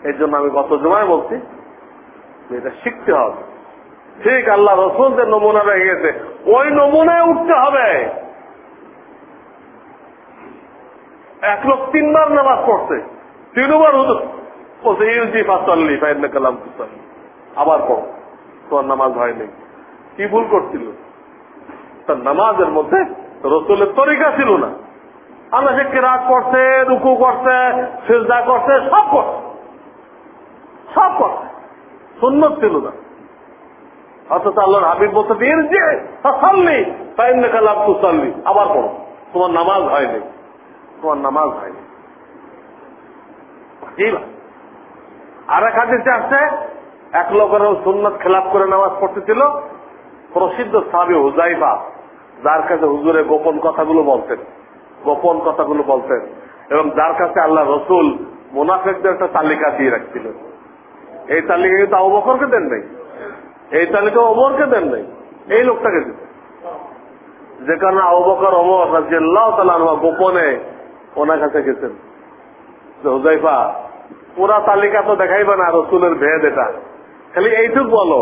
এর জন্য আমি গত জমায় বলছি এটা শিখতে হবে। ঠিক আল্লাহ রসুল যে নমুনা রেখে গেছে, ওই নমুনায় উঠতে হবে। এক লোক তিনবার নামাজ পড়ছে, তিনবার ইউজি ফাঁসল্লি, ফাইন্না কালাম আবার পড়, তোমার নামাজ হয়নি। কি ভুল করছিল? তার নামাজের মধ্যে রসুলের তরিকা ছিল না। আমরা সে কেরাত করছে, রুকু করছে, সেজদা করছে, সব করছে। সুন্নত ছিল না। অথচ আল্লাহর হাবিব বলতে দিয়ে যে সাল্লি ফাইন্না কালাম তুসাল্লি। আবার পড়ো, তোমার নামাজ হয়নি। তোমার নামাজ হয়নি। আর এক হাদিসে আসছে এক লোকের সুন্নত খেলাপ করে নামাজ পড়তেছিল, প্রসিদ্ধ সাবি হুজাইফা যার কাছে হুজুরে গোপন কথাগুলো বলতেন, গোপন কথাগুলো বলতেন, এবং যার কাছে আল্লাহ রসুল মুনাফেকদের একটা তালিকা দিয়ে রাখছিলেন। এই তালিকা কিন্তু অবকরকে দেন নাই? এই তালিকা অমরকে দেন নাই? এই লোকটাকে দিতেন যে কারণে অবকর অমর রাজিয়াল্লাহ তালা গোপনে ওনার কাছে গেছেন। হুজাইফা পুরা তালিকা তো দেখাইবে না রসুলের ভেদ এটা। খালি এইটুক বলো,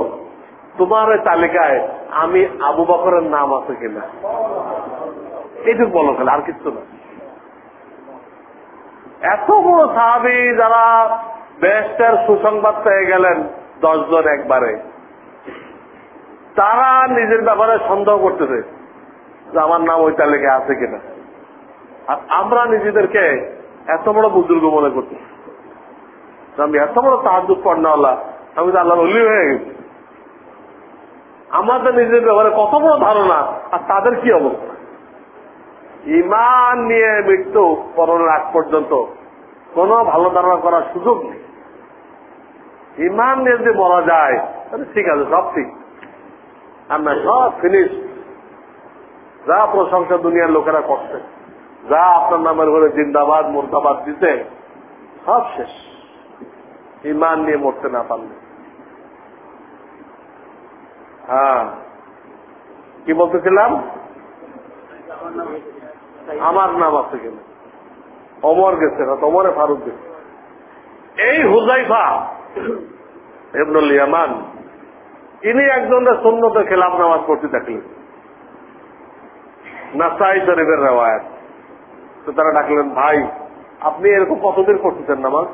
তোমার এই তালিকায় আমি আবু বকরের নাম আছে কিনা? এইটুক বলো খালি, আর কিছু না। এত বড় সাহাবি যারা বেস্টের সুসংবাদ পেয়ে গেলেন দশজন একবারে। তারা নিজের ব্যাপারে সন্দেহ করতেছে যে আমার নাম ওই তালিকায় আছে কিনা। আর আমরা নিজেদেরকে এত বড় বুজুর্গ মনে করতে আমি এত বড় সাহায্য পড়নাওয়ালা আমি তো আল্লাহ অলি হয়ে গেছি। আমাদের নিজের ব্যাপারে কত বড় ধারণা আর তাদের কি অবস্থা? ইমান নিয়ে মৃত্যু করোনার আগ পর্যন্ত কোন ভালো ধারণা করার সুযোগ নেই। নিয়ে যদি বলা যায়, তাহলে ঠিক আছে, সব ঠিক। না সব ফিনিশ যা প্রশংসা দুনিয়ার লোকেরা করছে, যা আপনার নামের ঘরে জিন্দাবাদ, মুর্দাবাদ দিতে, সব শেষ। ইমান নিয়ে মরতে না পারলে। হ্যাঁ। কি বলতেছিলাম? আমার নাম আছে কেন? অমর গেছে না অমরে ফারুক গেছে। এই হুজাইফা এবনুল ইয়ামান। ইনি একজনের সুন্নত খেলাফ নামাজ পড়তে থাকলেন নাসাই শরীফের রেওয়ায়ত। তো তারা ডাকলেন, ভাই, আপনি এরকম কতদিন করতেছেন নামাজ?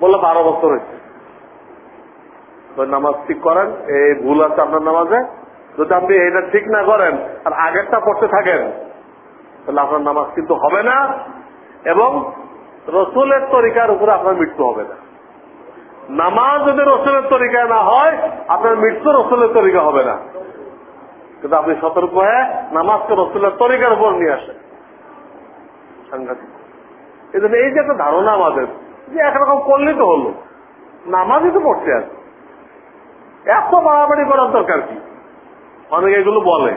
বলল, বারো বছর হয়েছে। তো নামাজ ঠিক করেন, এই ভুল আছে আপনার নামাজে। যদি আপনি এটা ঠিক না করেন, আর আগেরটা পড়তে থাকেন, তাহলে আপনার নামাজ কিন্তু হবে না এবং রসুলের তরিকার উপরে আপনার মৃত্যু হবে না। নামাজ যদি রসুলের তরিকায় না হয়, আপনার মৃত্যু রসুলের তরিকা হবে না। কিন্তু আপনি সতর্ক হয়ে নামাজকে রসুলের তরিকার উপর নিয়ে আসেন। সাংঘাতিক। এই জন্য এই যে একটা ধারণা আমাদের, যে একরকম করলে তো হলো, নামাজই তো পড়তে আছে এত বাড়াবাড়ি করার দরকার কি? অনেকে এগুলো বলে,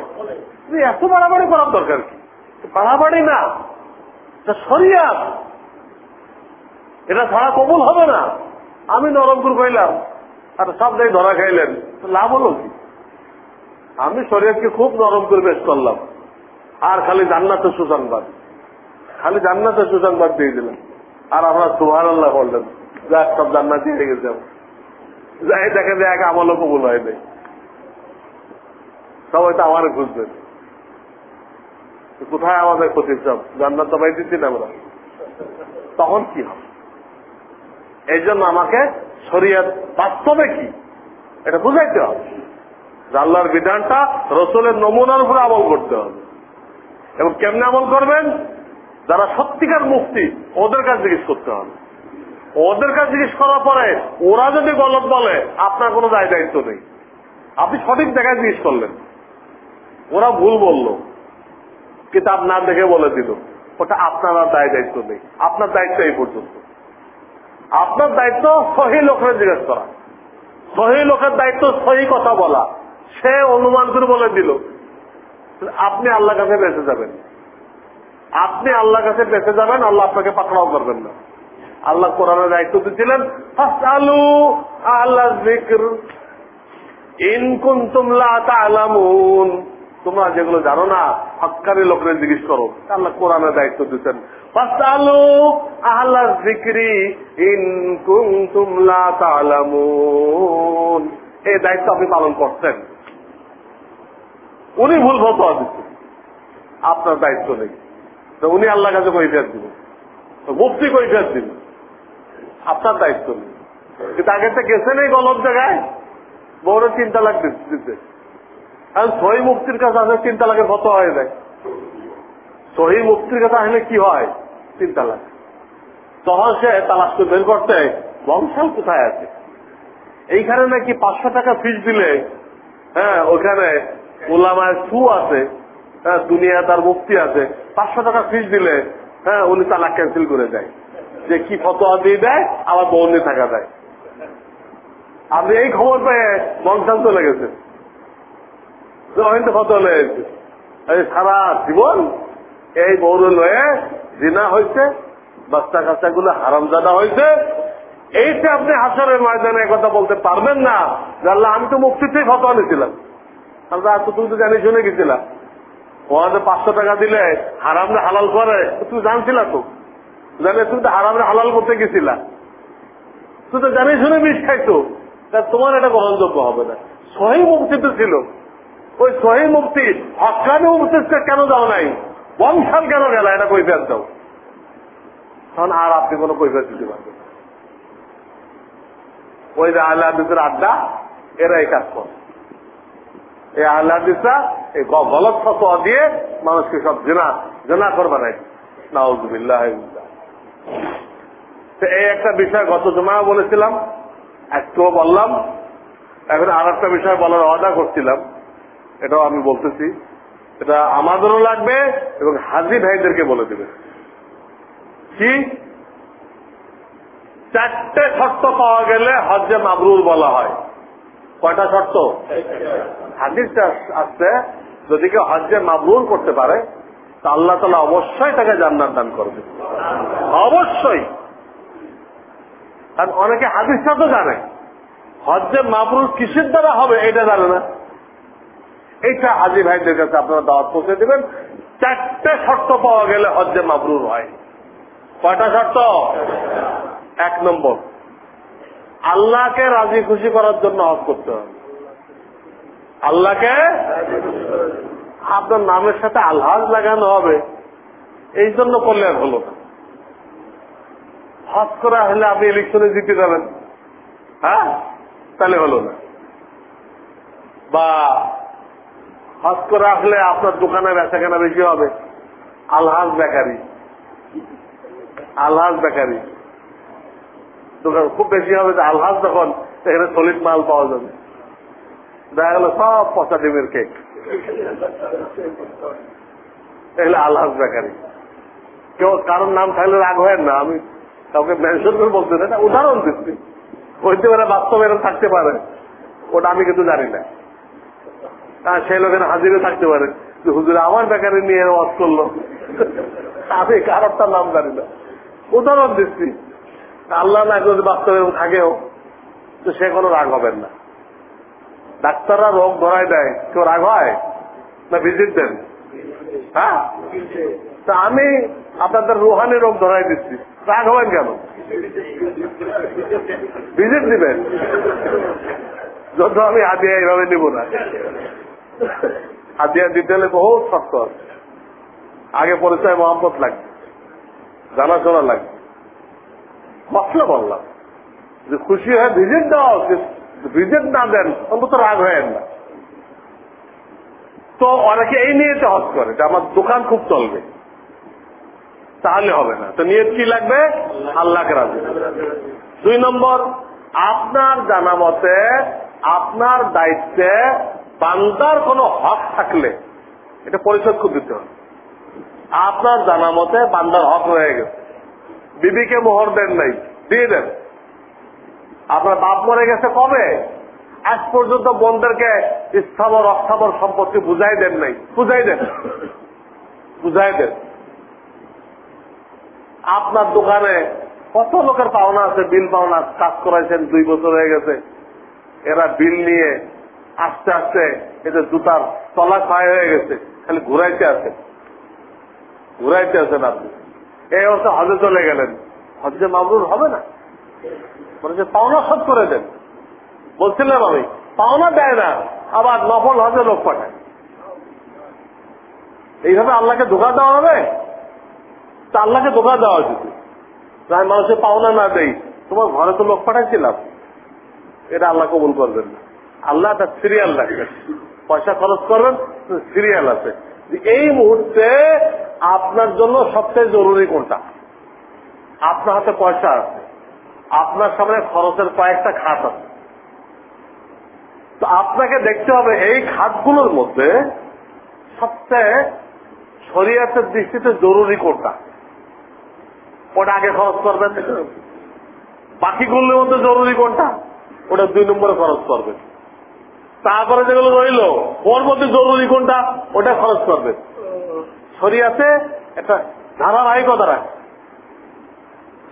যে এত বাড়াবাড়ি করার দরকার কি? বাড়াবাড়ি না সরিয়া এটা ছাড়া কবুল হবে না। আমি নরম করে কইলাম আর সব জায়গায় ধরা খাইলেন। লাভ হলো কি? আমি শরীরকে খুব নরম করে বেশ করলাম। আর খালি জান্নাতের সুসংবাদ। খালি জান্নাতের সুসংবাদ দিয়ে দিলাম আর আমরা সুহার আল্লাহ বললেন যাক সব জান্নাতি হয়ে গেছে যাই দেখেন যে এক আমলও কবুল হয় নাই। সবাই তো আমার খুঁজবেন। কোথায় আমাদের ক্ষতি সব জান্নাত পাই দিচ্ছি না আমরা। তখন কি হবে? এই জন্য আমাকে শরীয়ত বাস্তবে কি? এটা বুঝাইতে হবে। আল্লাহর বিধানটা রসুলের নমুনার উপরে আমল করতে হবে। এবং কেমনে আমল করবেন? যারা সত্যিকার মুক্তি ওদের কাছে জিজ্ঞেস করতে হবে। ওদের কাছে জিজ্ঞেস করার পরে ওরা যদি গলত বলে, আপনার কোনো দায় দায়িত্ব নেই। আপনি সঠিক জায়গায় জিজ্ঞেস করলেন। ওরা ভুল বলল। কিতাব না দেখে বলে দিল। ওটা আপনার দায় দায়িত্ব নেই। আপনার দায়িত্ব এই পর্যন্ত। আপনার দায়িত্ব সহি লোকের জিজ্ঞেস করা। সহি লোকের দায়িত্ব সহি কথা বলা। সে অনুমান করে বলে দিল। আপনি আল্লাহ কাছে বেঁচে যাবেন। আপনি আল্লাহর কাছে বেঁচে যাবেন, আল্লাহ আপনাকে পাকড়াও করবেন না। আল্লাহ কোরআনের দায়িত্ব দিচ্ছিলেন আলু আল্লাহ তোমরা যেগুলো জানো না হকারি লোকের জিজ্ঞেস করো। আল্লাহ কোরআনের দায়িত্ব দিচ্ছেন। আপনার দায়িত্ব নেই। তো উনি আল্লাহ কাছে কৈফিয়াত দিবেন মুক্তি কৈফিয়াত দিবেন আপনার দায়িত্ব নেই। কিন্তু আগে তো গেছেন এই গলত জায়গায়? বড় চিন্তা লাগবে দিতে কারণ সহি মুক্তির কাছে আসলে চিন্তা লাখের ফতো হয়ে যায়। সহি মুক্তির কাছে আসলে কি হয়? চিন্তা লাখ তখন সে তালাশ বের করতে বংশাল কোথায় আছে? এইখানে নাকি পাঁচশো টাকা ফিস দিলে হ্যাঁ ওখানে ওলামায় সু আছে হ্যাঁ দুনিয়া তার মুক্তি আছে, পাঁচশো টাকা ফিস দিলে হ্যাঁ উনি তালাক ক্যান্সেল করে দেয়। যে কি ফতোয়া দিয়ে দেয়, আবার বন্দি থাকা দেয়। আপনি এই খবর পেয়ে বংশাল চলে গেছেন ফতোয়া লয়েছে সারা জীবন এই বৌর লয়ে জিনা হয়েছে বাচ্চা কাচ্চা গুলো হারামজাদা হয়েছে এইটা আপনি হাসারের ময়দানে কথা বলতে পারবেন না যে আমি তো মুক্তিতেই ফতোয়া নিয়েছিলাম তো তুমি তো জানি, শুনে গেছিলাম। ওনাদের পাঁচশো টাকা দিলে হারামরে হালাল করে তুই জানছিলা তো? জানে, তুমি তো হারামরে হালাল করতে গেছিলা। তুই তো জানি, শুনে বিষ খাইতো তোমার এটা গ্রহণযোগ্য হবে না। সহি মুক্তি তো ছিল। ওই সহি মুক্তি হকানি মুক্তিকে কেন যাও নাই? বংশাল কেন গেল? এটা কৈফিয়াত দাও। তখন আর আপনি কোনো কৈফিয়াত দিতে পারবেন ওই যে আল্লাহ আড্ডা এরা এই কাজ করে। এই আহ্লাদিসরা এই গলত ফতোয়া দিয়ে মানুষকে সব জেনা জেনা করবে নাই নাউজুবিল্লাহ এই একটা বিষয় গত জমা বলেছিলাম, একটুও বললাম। এখন আর একটা বিষয় বলার অর্ডার করছিলাম। এটাও আমি বলতেছি। এটা আমাদেরও লাগবে এবং হাজি ভাইদেরকে বলে দেবে। কি? চারটে শর্ত পাওয়া গেলে হজ্জে মাবরুর বলা হয়। কয়টা শর্ত? হাদিসটা আসছে, যদি কেউ হজ্জে মাবরুর করতে পারে, তা আল্লাহ তালা অবশ্যই তাকে জান্নাত দান করবে। অবশ্যই। কারণ অনেকে হাদিসটা তো জানে। হজ্জে মাবরুর কিসের দ্বারা হবে, এটা জানে না। এইটা হাজি ভাইদের কাছে আপনারা দাওয়াত পৌঁছে দেবেন। চারটে শর্ত পাওয়া গেলে হজ্জে মাবরুর হয়। কয়টা শর্ত? এক নম্বর, আল্লাহকে রাজি খুশি করার জন্য হজ করতে হবে। আল্লাহকে আপনার নামের সাথে আলহাজ লাগানো হবে। এই জন্য করলে আর হলো হজ করা হলে আপনি ইলেকশনে জিতে যাবেন। হ্যাঁ? তাহলে হলো না। বা হজ করে আসলে আপনার দোকানে বেচা কেনা বেশি হবে। আলহাজ বেকারি। আলহাজ বেকারি। দোকান খুব বেশি হবে আলহাজ তখন এখানে সলিড মাল পাওয়া যাবে। দেখা গেল সব পচা ডিমের কেক। এগুলো আলহাজ বেকারি। কেউ কারোর নাম থাকলে রাগ হয় না, আমি কাউকে মেনশন করে বলতে না। উদাহরণ দিচ্ছি। হইতে পারে বাস্তব এরকম থাকতে পারে। ওটা আমি কিন্তু জানি না। সেই লোকের হাজিরে থাকতে পারে। হুজুরে আমার বেকারি নিয়ে ওয়াজ করল। আমি কারোরটার নাম জানি না। উদাহরণ দিচ্ছি। আল্লাহ না যদি বাস্তবে থাকেও, তো সে কোনো রাগ হবেন না। ডাক্তাররা রোগ ধরায় দেয়। কেউ রাগ হয়? না ভিজিট দেন? হ্যাঁ? তা আমি আপনাদের রুহানি রোগ ধরাই দিচ্ছি। রাগ হবেন কেন? ভিজিট দিবেন? যত আমি হাতিয়া এইভাবে নিব না। হাতিয়া দিতে হলে বহু শক্ত আগে পরিচয় মোহাম্মত লাগবে, জানাশোনা লাগবে। মশলা বললাম, যে খুশি হয়ে ভিজিট দেওয়া উচিত ভিজিট না দেন, অন্তত রাগ হয়ে না। তো অনেকে এই নিয়ে হজ করে, যে আমার দোকান খুব চলবে। তাহলে হবে না। তো নিয়ত কি লাগবে? আল্লাহকে রাজি। দুই নম্বর, আপনার জানা মতে আপনার দায়িত্বে বান্দার কোনো হক থাকলে এটা পরিশোধ করে দিতে হবে। আপনার জানা মতে বান্দার হক রয়ে গেছে। বিবিকে মোহর দেন নাই, দিয়ে দেন। আপনার বাপ মরে গেছে কবে? আজ পর্যন্ত বোনদেরকে স্থাবর অস্থাবর সম্পত্তি বুঝাই দেন নাই। বুঝাই দেন। বুঝাই দেন। আপনার দোকানে কত লোকের পাওনা আছে? বিল পাওনা কাজ করাইছেন, দুই বছর হয়ে গেছে। এরা বিল নিয়ে আস্তে আস্তে এদের জুতার তলা ক্ষয় হয়ে গেছে, খালি ঘুরাইতে আছে। ঘুরাইতে আছেন আপনি। এই অবস্থা হজে চলে গেলেন। হজে মামরুর হবে না? বলেছে পাওনা শোধ করে দেন। বলছিলাম আমি, পাওনা দেয় না, আবার নফল হজে লোক পাঠায়। এইভাবে আল্লাহকে ধোকা দেওয়া হবে? তা আল্লাহকে ধোকা দেওয়া উচিত। আমি মানুষের পাওনা না দেই, তোমার ঘরে তো লোক পাঠাইছিলাম। এটা আল্লাহ কবুল করবেন না। আল্লাহ একটা সিরিয়াল রাখবেন। পয়সা খরচ করবেন সিরিয়াল আছে। এই মুহূর্তে আপনার জন্য সবচেয়ে জরুরি কোনটা? আপনার হাতে পয়সা আছে। আপনার সামনে খরচের কয়েকটা খাত আছে। তো আপনাকে দেখতে হবে, এই খাতগুলোর মধ্যে সবচেয়ে শরীয়তের দৃষ্টিতে জরুরি কোনটা? ওটা আগে খরচ করবেন। বাকিগুলোর মধ্যে জরুরি কোনটা? ওটা দুই নম্বরে খরচ করবেন। তারপরে যেগুলো রইল, ওর মধ্যে জরুরি কোনটা, ওটা খরচ করবেন শরিয়াতে একটা ধারাবাহিকতা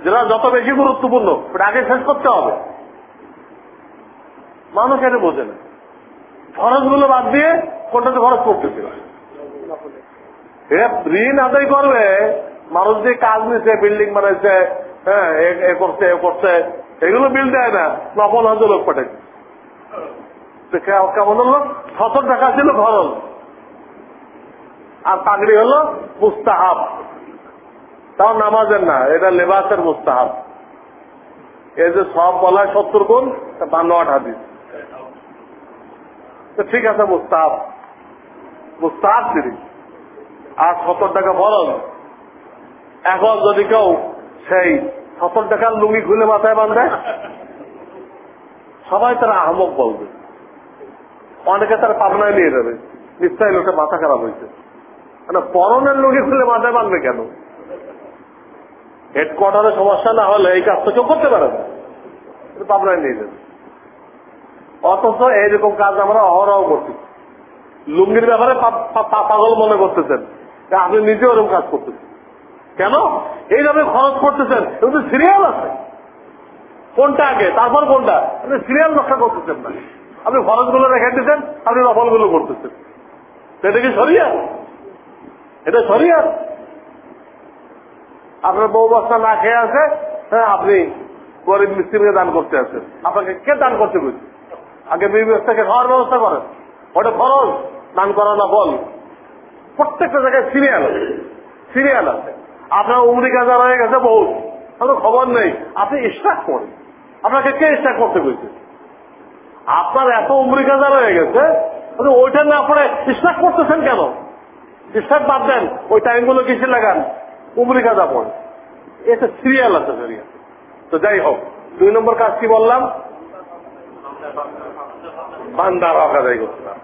যেটা যত বেশি গুরুত্বপূর্ণ, ওটা আগে শেষ করতে হবে। মানুষ এটা বোঝে না। খরচগুলো বাদ দিয়ে কোনটাতে খরচ করতেছে? ঋণ আদায় করবে, মানুষ যে কাজ নিচ্ছে বিল্ডিং বানাইছে হ্যাঁ এ করছে এ করছে, এগুলো বিল দেয় না, নফল হাজার লোক পাঠাইছে। কেমন হলো? সতেরো টাকা ছিল খরচ আর পাগড়ি হলো মুস্তাহাব। তাও নামাজের না, এটা লেবাসের মুস্তাহাব। এই যে সব বলায় সত্তর গুণ বান্ন হাদিস। তো ঠিক আছে, মুস্তাহাব। মুস্তাহাব তিনি। আর সত্তর টাকা ফরজ এখন যদি কেউ সেই সত্তর টাকার লুঙ্গি খুলে মাথায় বাঁধে, সবাই তারা আহমক বলবে। অনেকে তার পাবনায় নিয়ে যাবে। নিশ্চয়ই লোকের মাথা খারাপ হয়েছে। মানে পরনের লুঙ্গি খুলে মাথায় বাঁধবে কেন? হেডকোয়ার্টারে সমস্যা না হলে এই কাজটা কেউ করতে পারে না। পাবনায় নিয়ে যাবে। অথচ এইরকম কাজ আমরা অহরহ করছি। লুঙ্গির ব্যাপারে পাগল মনে করতেছেন। আপনি নিজে ওরকম কাজ করতেছেন। কেন? এইভাবে খরচ করতেছেন। কিন্তু সিরিয়াল আছে। কোনটা আগে? তারপর কোনটা? সিরিয়াল রক্ষা করতেছেন না। আপনি খরচগুলো রেখে দিচ্ছেন আপনি নফলগুলো করতেছেন। এটা কি সরিয়া এটা সরিয়া আপনার বউ বস্তা না খেয়ে আছে হ্যাঁ আপনি গরিব মিস্ত্রিকে দান করতে আছেন। আপনাকে কে দান করতে বলছে? আগে বিবি ব্যবস্থাকে খাওয়ার ব্যবস্থা করেন। ওটা খরচ দান করা না বল প্রত্যেকটা জায়গায় সিরিয়াল আছে সিরিয়াল আছে। আপনার উমরি কাজা হয়ে গেছে কোনো খবর নেই। আপনি স্টাক করেন। আপনাকে কে স্টাক করতে বলছে? আপনার এত উমরি কাজা হয়ে গেছে ওইটা না পড়ে স্টাক করতেছেন কেন? স্টাক বাদ দেন, ওই টাইমগুলো কিসে লাগান? উমরি কাজা পড়ে এটা সিরিয়াল আছে তো যাই হোক, দুই নম্বর কাজ কি বললাম? বান্দার হক আদায় করছিলাম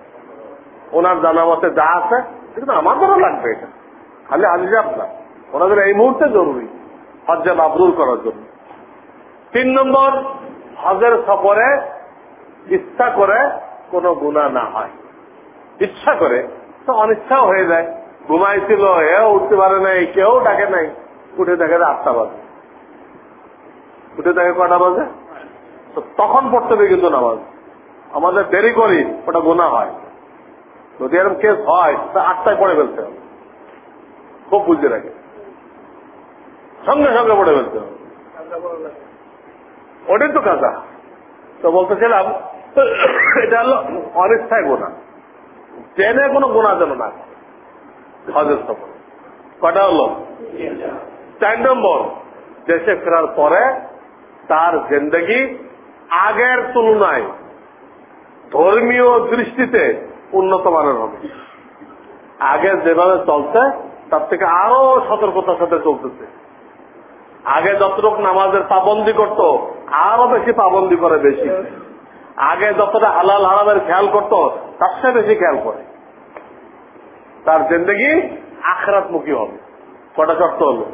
ওনার জানা মতে যা আছে কিন্তু আমার দ্বারা লাগবে এটা। খালি আলি আপনার ওনাদের এই মুহূর্তে জরুরি, হজ্জে মাবরুর করার জন্য। তিন নম্বর, হজের সফরে ইচ্ছা করে কোনো গুণা না হয়। ইচ্ছা করে, তো অনিচ্ছাও হয়ে যায়। ঘুমাইছিল, এও উঠতে পারে নাই, কেউ ডাকে নাই। উঠে দেখে আটটা বাজে। উঠে দেখে কটা বাজে? তো তখন পড়তে হবে কিন্তু নামাজ। আমাদের দেরি করি, ওটা গোনা হয়। যদি এরকম কেস হয়, তা আটটায় পড়ে ফেলতে হবে। খুব বুঝে রাখে। সঙ্গে সঙ্গে পড়ে ফেলতে হবে। ওটাই তো কাজা। তো বলতেছিলাম এটা হলো অনিচ্ছায় গোনা ট্রেনে কোনো গোনা যেন না হজের সফর। কটা হলো? চার নম্বর, দেশে ফেরার পরে তার জিন্দগি আগের তুলনায় ধর্মীয় দৃষ্টিতে উন্নত মানের হবে। আগে যেভাবে চলছে, তার থেকে আরও সতর্কতার সাথে চলতেছে। আগে যতটুকু নামাজের পাবন্দি করত, আরও বেশি পাবন্দি করে বেশি। আগে যতটা হালাল হারামের খেয়াল করত, তার চেয়ে বেশি খেয়াল করে। তার জিন্দগি আখরাত মুখী হবে। কটা শর্ত হলো?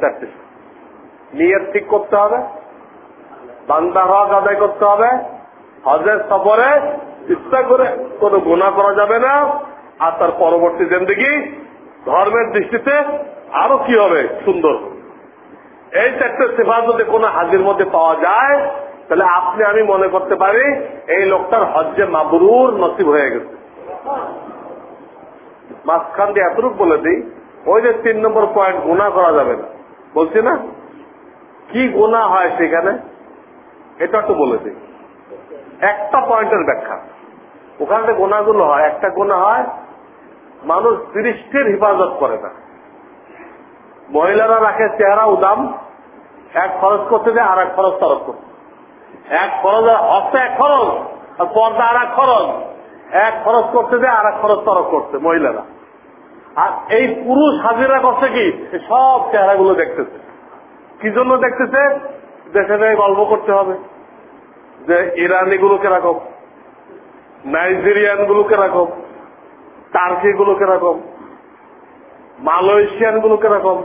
চারটে ঠিক করতে হবে, বান্দা হক আদায় করতে হবে, হজের সফরে ইচ্ছা করে কোনো গুণা করা যাবে না, আর তার পরবর্তী জিন্দগি ধর্মের দৃষ্টিতে আরও কি হবে? সুন্দর এই চারটে সেবা যদি কোনো হাজির মধ্যে পাওয়া যায় তাহলে আপনি, আমি মনে করতে পারি এই লোকটার হজ্জে মাবরুর নসিব হয়ে গেছে। মাঝখান দিয়ে এতটুক বলে দিই, ওই যে তিন নম্বর পয়েন্ট গুণা করা যাবে না। বলছি না? কি গুণা হয় সেখানে? এটা একটু বলে দিই। একটা পয়েন্টের ব্যাখ্যা। ওখানে গোনাগুলো হয়, একটা গোনা হয়, মানুষ দৃষ্টির হেফাজত করে না। মহিলারা রাখে চেহারা উদাম, এক খরচ করতে যায় আর এক খরচ তরফ করতে এক খরচ অর্থ এক খরচ, আর পর্দা আর এক খরচ। এক খরচ করতে যায় আর এক খরচ তরফ করছে, মহিলারা। আর এই পুরুষ হাজিরা করছে কি? সব চেহারাগুলো দেখতেছে। কি জন্য দেখতেছে? দেশে দেশে গল্প করতে হবে। যে ইরানি গুলো কীরকম নাইজেরিয়ানগুলো কীরকম টার্কি গুলো কীরকম মালয়েশিয়ানগুলো কীরকম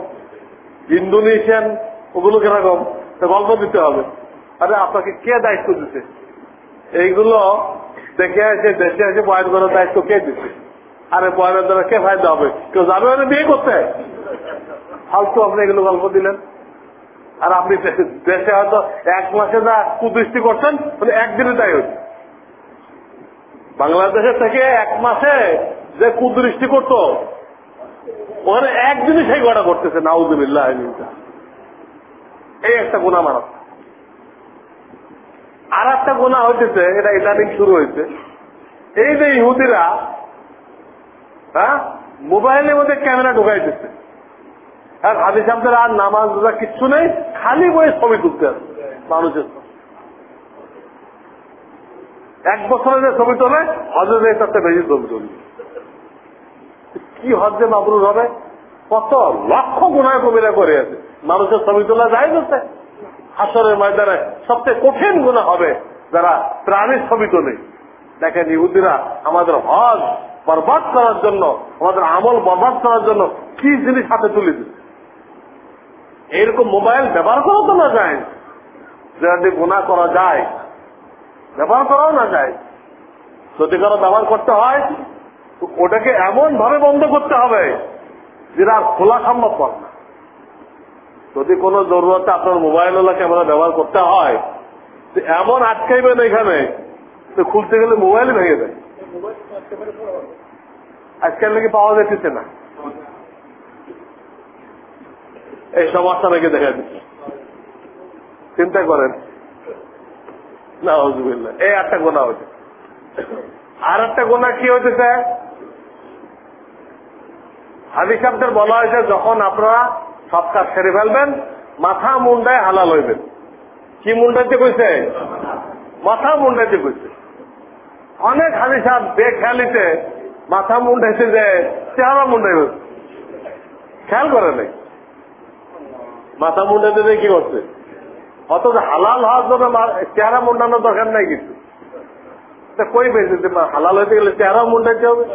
ইন্দোনেশিয়ান ওগুলো কীরকম গল্প দিতে হবে। আরে আপনাকে কে দায়িত্ব দিতে এইগুলো দেখে এসে দেশে এসে বয়ান করার দায়িত্ব কে দিচ্ছে আরে বয়ানের দ্বারা কে ফায়দা হবে? কেউ যাবে মানে বিয়ে করতে? ফালতু আপনি এগুলো গল্প দিলেন। আর আপনি দেশে হয়তো এক মাসে যা কুদৃষ্টি করছেন মানে একদিনে তাই হচ্ছে বাংলাদেশে থেকে এক মাসে যে কুদৃষ্টি করতো, ওখানে একদিনই সেই গড়া করতেছে নাউজুবিল্লাহ এই একটা গুণা মারা আর একটা গুণা হইতেছে, এটা ইদানিং শুরু হয়েছে এই যে ইহুদিরা হ্যাঁ মোবাইলের মধ্যে ক্যামেরা ঢুকাইতেছে। আর হাদিস আমাদের আর নামাজ কিচ্ছু নেই, খালি বই ছবি তুলতে আছে মানুষের এক বছরে যে ছবি তোলে হজরে তাতে বেশি ছবি তুলবে কি হজ্জে মাবরুর হবে? কত লক্ষ গুণায় কবিরা করে আছে। মানুষের ছবি তোলা যায় যাচ্ছে হাসরের ময়দানে সবচেয়ে কঠিন গুণা হবে যারা প্রাণীর ছবি তোলে দেখেন ইহুদিরা আমাদের হজ বরবাদ করার জন্য, আমাদের আমল বরবাদ করার জন্য কি জিনিস হাতে তুলে দিচ্ছে? এইরকম মোবাইল ব্যবহার করা তো না যায়। যদি গুণা করা যায়, ব্যবহার করাও না যায়। যদি কারও ব্যবহার করতে হয় ওটাকে এমন ভাবে বন্ধ করতে হবে যেটা খোলা সম্ভব না। যদি কোনো জরুরতে আপনার মোবাইল ওলা ক্যামেরা ব্যবহার করতে হয় এমন আটকাইবেন এখানে খুলতে গেলে মোবাইল ভেঙে যায়। আজকাল নাকি পাওয়া যেতেছে না। এই সমস্যা নাকি দেখা দিচ্ছে চিন্তা করেন। না হজুবিল্লা এই একটা গোনা হচ্ছে আর একটা গোনা কি হইতেছে? হাদিসাবদের বলা হয়েছে, যখন আপনারা সব কাজ সেরে ফেলবেন, মাথা মুন্ডায় হালাল হইবেন। কি মুন্ডাইতে কইছে? মাথা মুন্ডাইতে কইছে। অনেক হাদিসাব বেখেয়ালিতে মাথা মুন্ডাইছে যে চেহারা মুন্ডাই খেয়াল করে নাই। মাথা মুন্ডাইতে কি করছে? অথচ হালাল হওয়ার জন্য চেহারা মুন্ডানোর দরকার নাই কিছু কই পেয়েছে হালাল হইতে গেলে চেহারা মুন্ডাইতে হবে।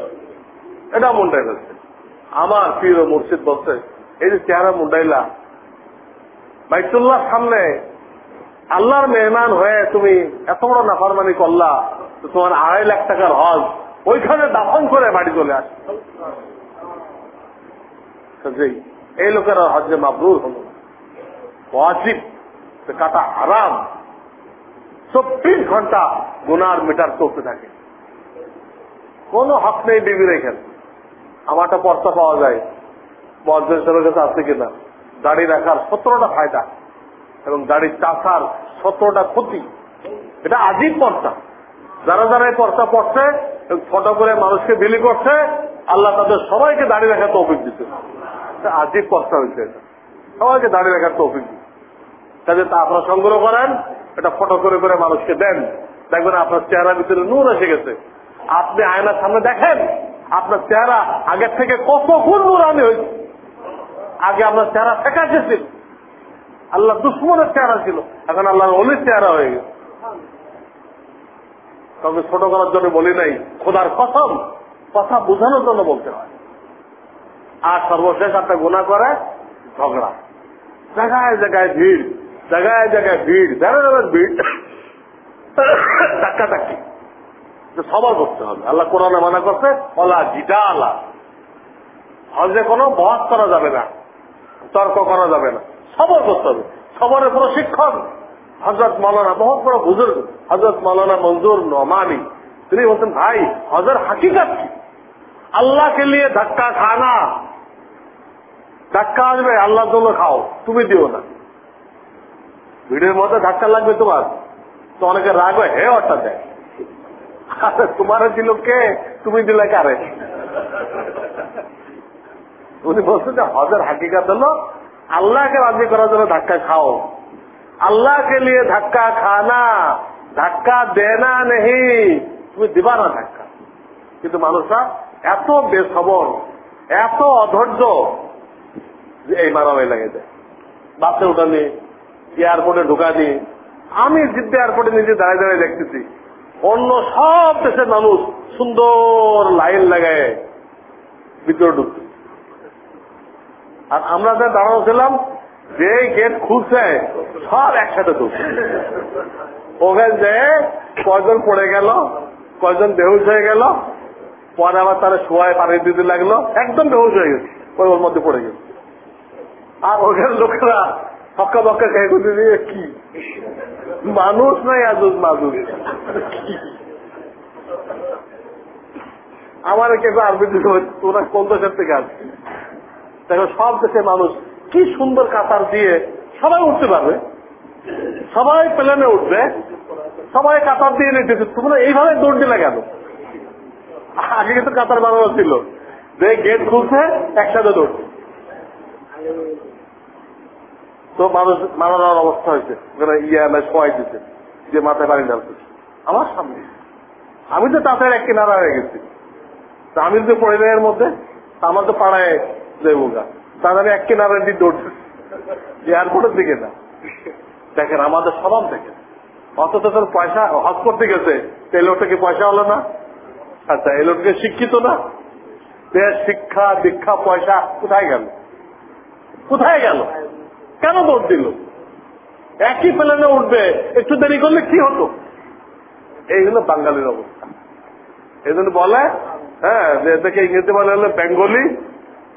এটা মুন্ডাই ফেলছে। আমার প্রিয় মুর্শিদ বলছে এই যে চেহারা মুন্ডাইলা। বাইতুল্লাহ সামনে আল্লাহর মেহমান হয়ে তুমি এত বড় নাফারমানি করলা তোমার আড়াই লাখ টাকার হজ, ওইখানে দাফন করে বাড়ি চলে আসে। এই লোকেরা হজে মাবরুর হল ওয়াজিব কাটা আরাম চব্বিশ ঘণ্টা গুনার মিটার চলতে থাকে। কোন হক নেই বিবির এখানে। আমারটা পর্চা পাওয়া যায়। মহাজন কাছে আছে কিনা? দাড়ি রাখার সতেরোটা ফায়দা এবং দাড়ি চাষার সতেরোটা ক্ষতি। এটা আজীব পর্চা যারা যারা এই পর্চা পড়ছে ফটো করে মানুষকে বিলি করছে, আল্লাহ তাদের সবাইকে দাড়ি রাখার তৌফিক দিতে আজীব পর্চা হয়েছে সবাইকে দাড়ি রাখার তৌফিক দিতে কাজে তা আপনারা সংগ্রহ করেন, এটা ফটো করে করে মানুষকে দেন। দেখবেন আপনার চেহারার ভিতরে নূর এসে গেছে। আপনি আয়নার সামনে দেখেন, আপনার চেহারা আগের থেকে কত গুণ নুরানি হয়েছে। আগে আপনার চেহারা ফেকা ছিল আল্লাহ দুশ্মনের চেহারা ছিল এখন আল্লাহ অলির চেহারা হয়ে গেছে। তবে ছোট করার জন্য বলি নাই, খোদার কথম কথা বোঝানোর জন্য বলতে হয়। আর সর্বশেষ একটা গুণা করে, ঝগড়া। জায়গায় জায়গায় ভিড়, জায়গায় জায়গায় ভিড় যারা যারা ভিড়। ধাক্কা ধাক্কি সবার করতে হবে। আল্লাহ কোরআনে মানা করছে, অলা জিটা আলা হজে কোনো বহাস করা যাবে না। তর্ক করা যাবে না। সবর করতে হবে। সবরের প্রশিক্ষণ হজরত মৌলানা বহুত বড় বুজুর্গ হজরত মৌলানা মঞ্জুর নমানি। তিনি বলতেন ভাই হজর হাকিকত কি? আল্লাহকে নিয়ে ধাক্কা খানা ধাক্কা আসবে আল্লাহ জন্য খাও, তুমি দিও না। ভিড়ের মধ্যে ধাক্কা লাগবে তোমার। তো অনেকে রাগ হে অর্থাৎ দেয়। তোমার দিল কে? তুমি দিলে কারে? উনি বলছেন যে হজের হাকিকাত হলো আল্লাহকে রাজি করার জন্য ধাক্কা খাও। আল্লাহকে নিয়ে ধাক্কা খানা ধাক্কা দেনা নেই তুমি দিবা না ধাক্কা। কিন্তু মানুষরা এত বেসবর, এত অধৈর্য যে এই মারামারি লাগে যায় বাসে উঠানি, এয়ারপোর্টে ঢুকানি, আমি জিদ্দা এয়ারপোর্টে নিজে দাঁড়িয়ে দাঁড়িয়ে দেখতেছি, অন্য সব দেশের মানুষ সুন্দর লাইন লাগায় ভিতরে ঢুকছে আর আমরা যা দাঁড়ানো ছিলাম যে গেট খুলছে, সব একসাথে ঢুকছে। ওখানে যে কয়জন পড়ে গেল, কয়জন বেহুশ হয়ে গেল, পরে আবার তারা শোয়ায় পানি দিতে লাগল, একদম বেহুশ হয়ে গেছে, ওই ওর মধ্যে পড়ে গেছে। আর ওখানে লোকেরা হক্কা বক্কা খেয়ে করতে দিয়ে কি? মানুষ নাই আজুজ মাজুজ। আমার কেউ আরবি তোরা কোন দেশের থেকে আসছে? দেখো, সব দেশের মানুষ কি সুন্দর কাতার দিয়ে সবাই উঠতে পারবে। সবাই প্লেনে উঠবে, সবাই কাতার দিয়ে নিতেছে। তোমরা এইভাবে দৌড় দিলে কেন? আগে কিন্তু কাতার বানানো ছিল। যে গেট খুলছে, একসাথে দৌড়ছে। তো মানুষ মারানোর অবস্থা হয়েছে। ইয়া সবাই দিচ্ছে যে মাথায় পানি ঢালতেছে আমার সামনে। আমি তো তাদের এক কিনারা হয়ে গেছি তা আমি যাই এর মধ্যে আমার তো পাড়ায় আমি এক কিনারা দিয়ে দৌড়ছি এয়ারপোর্টের দিকে না। দেখেন, আমাদের দেখেন। অথচ তোর পয়সা, হজ করতে গেছে পয়সা হলো না? আচ্ছা শিক্ষিত না? শিক্ষা, দীক্ষা, পয়সা, কোথায় গেল? কোথায় গেল? কেন দৌড় দিল? একই প্লেনে উঠবে, একটু দেরি করলে কি হতো? এই হলো বাঙালির অবস্থা। এই জন্য বলে হ্যাঁ ইংরেজি মানে হলো, বেঙ্গলি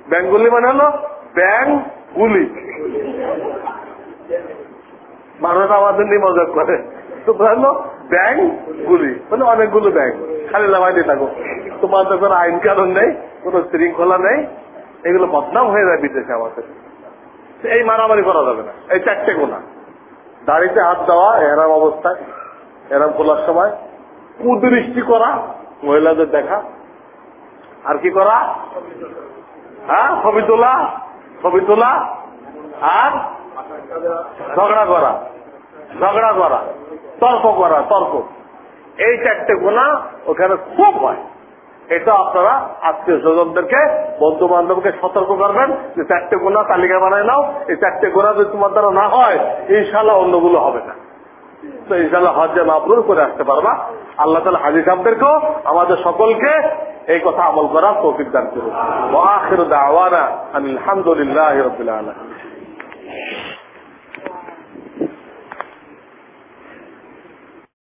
বেঙ্গলি মানে হলো ব্যাং মানুষ আমাদের নিয়ে মজা করে। তো হলো ব্যাং গুলি মানে অনেকগুলো ব্যাংক খালি লাভাইতে থাকো। তোমার কোনো আইন কানুন নেই, কোনো শৃঙ্খলা নেই। এগুলো বদনাম হয়ে যায় বিদেশে আমাদের। এই মারামারি করা যাবে না। এই চারটে গোনা দাড়িতে হাত দেওয়া, এরাম অবস্থায় এরাম খোলার সময়। কুদৃষ্টি করা, মহিলাদের দেখা। আর কি করা? হ্যাঁ ছবি তোলা ছবি তোলা আর ঝগড়া করা ঝগড়া করা, তর্ক করা, তর্ক। এই চারটে গোনা ওখানে খুব হয়। এটা আপনারা আত্মীয় স্বজনদেরকে বন্ধু বান্ধবকে সতর্ক করবেন যে চারটে গোনা তালিকা বানায় নাও। এই চারটে গোনা যদি তোমার দ্বারা না হয় ইনশাল্লাহ অন্যগুলো হবে না। তো ইনশাল্লাহ হজ্জে মাবরুর করে আসতে পারবা। আল্লাহ তালা হাজি সাহেবদেরকেও আমাদের সকলকে এই কথা আমল করার তৌফিক দান করুন আলহামদুলিল্লাহ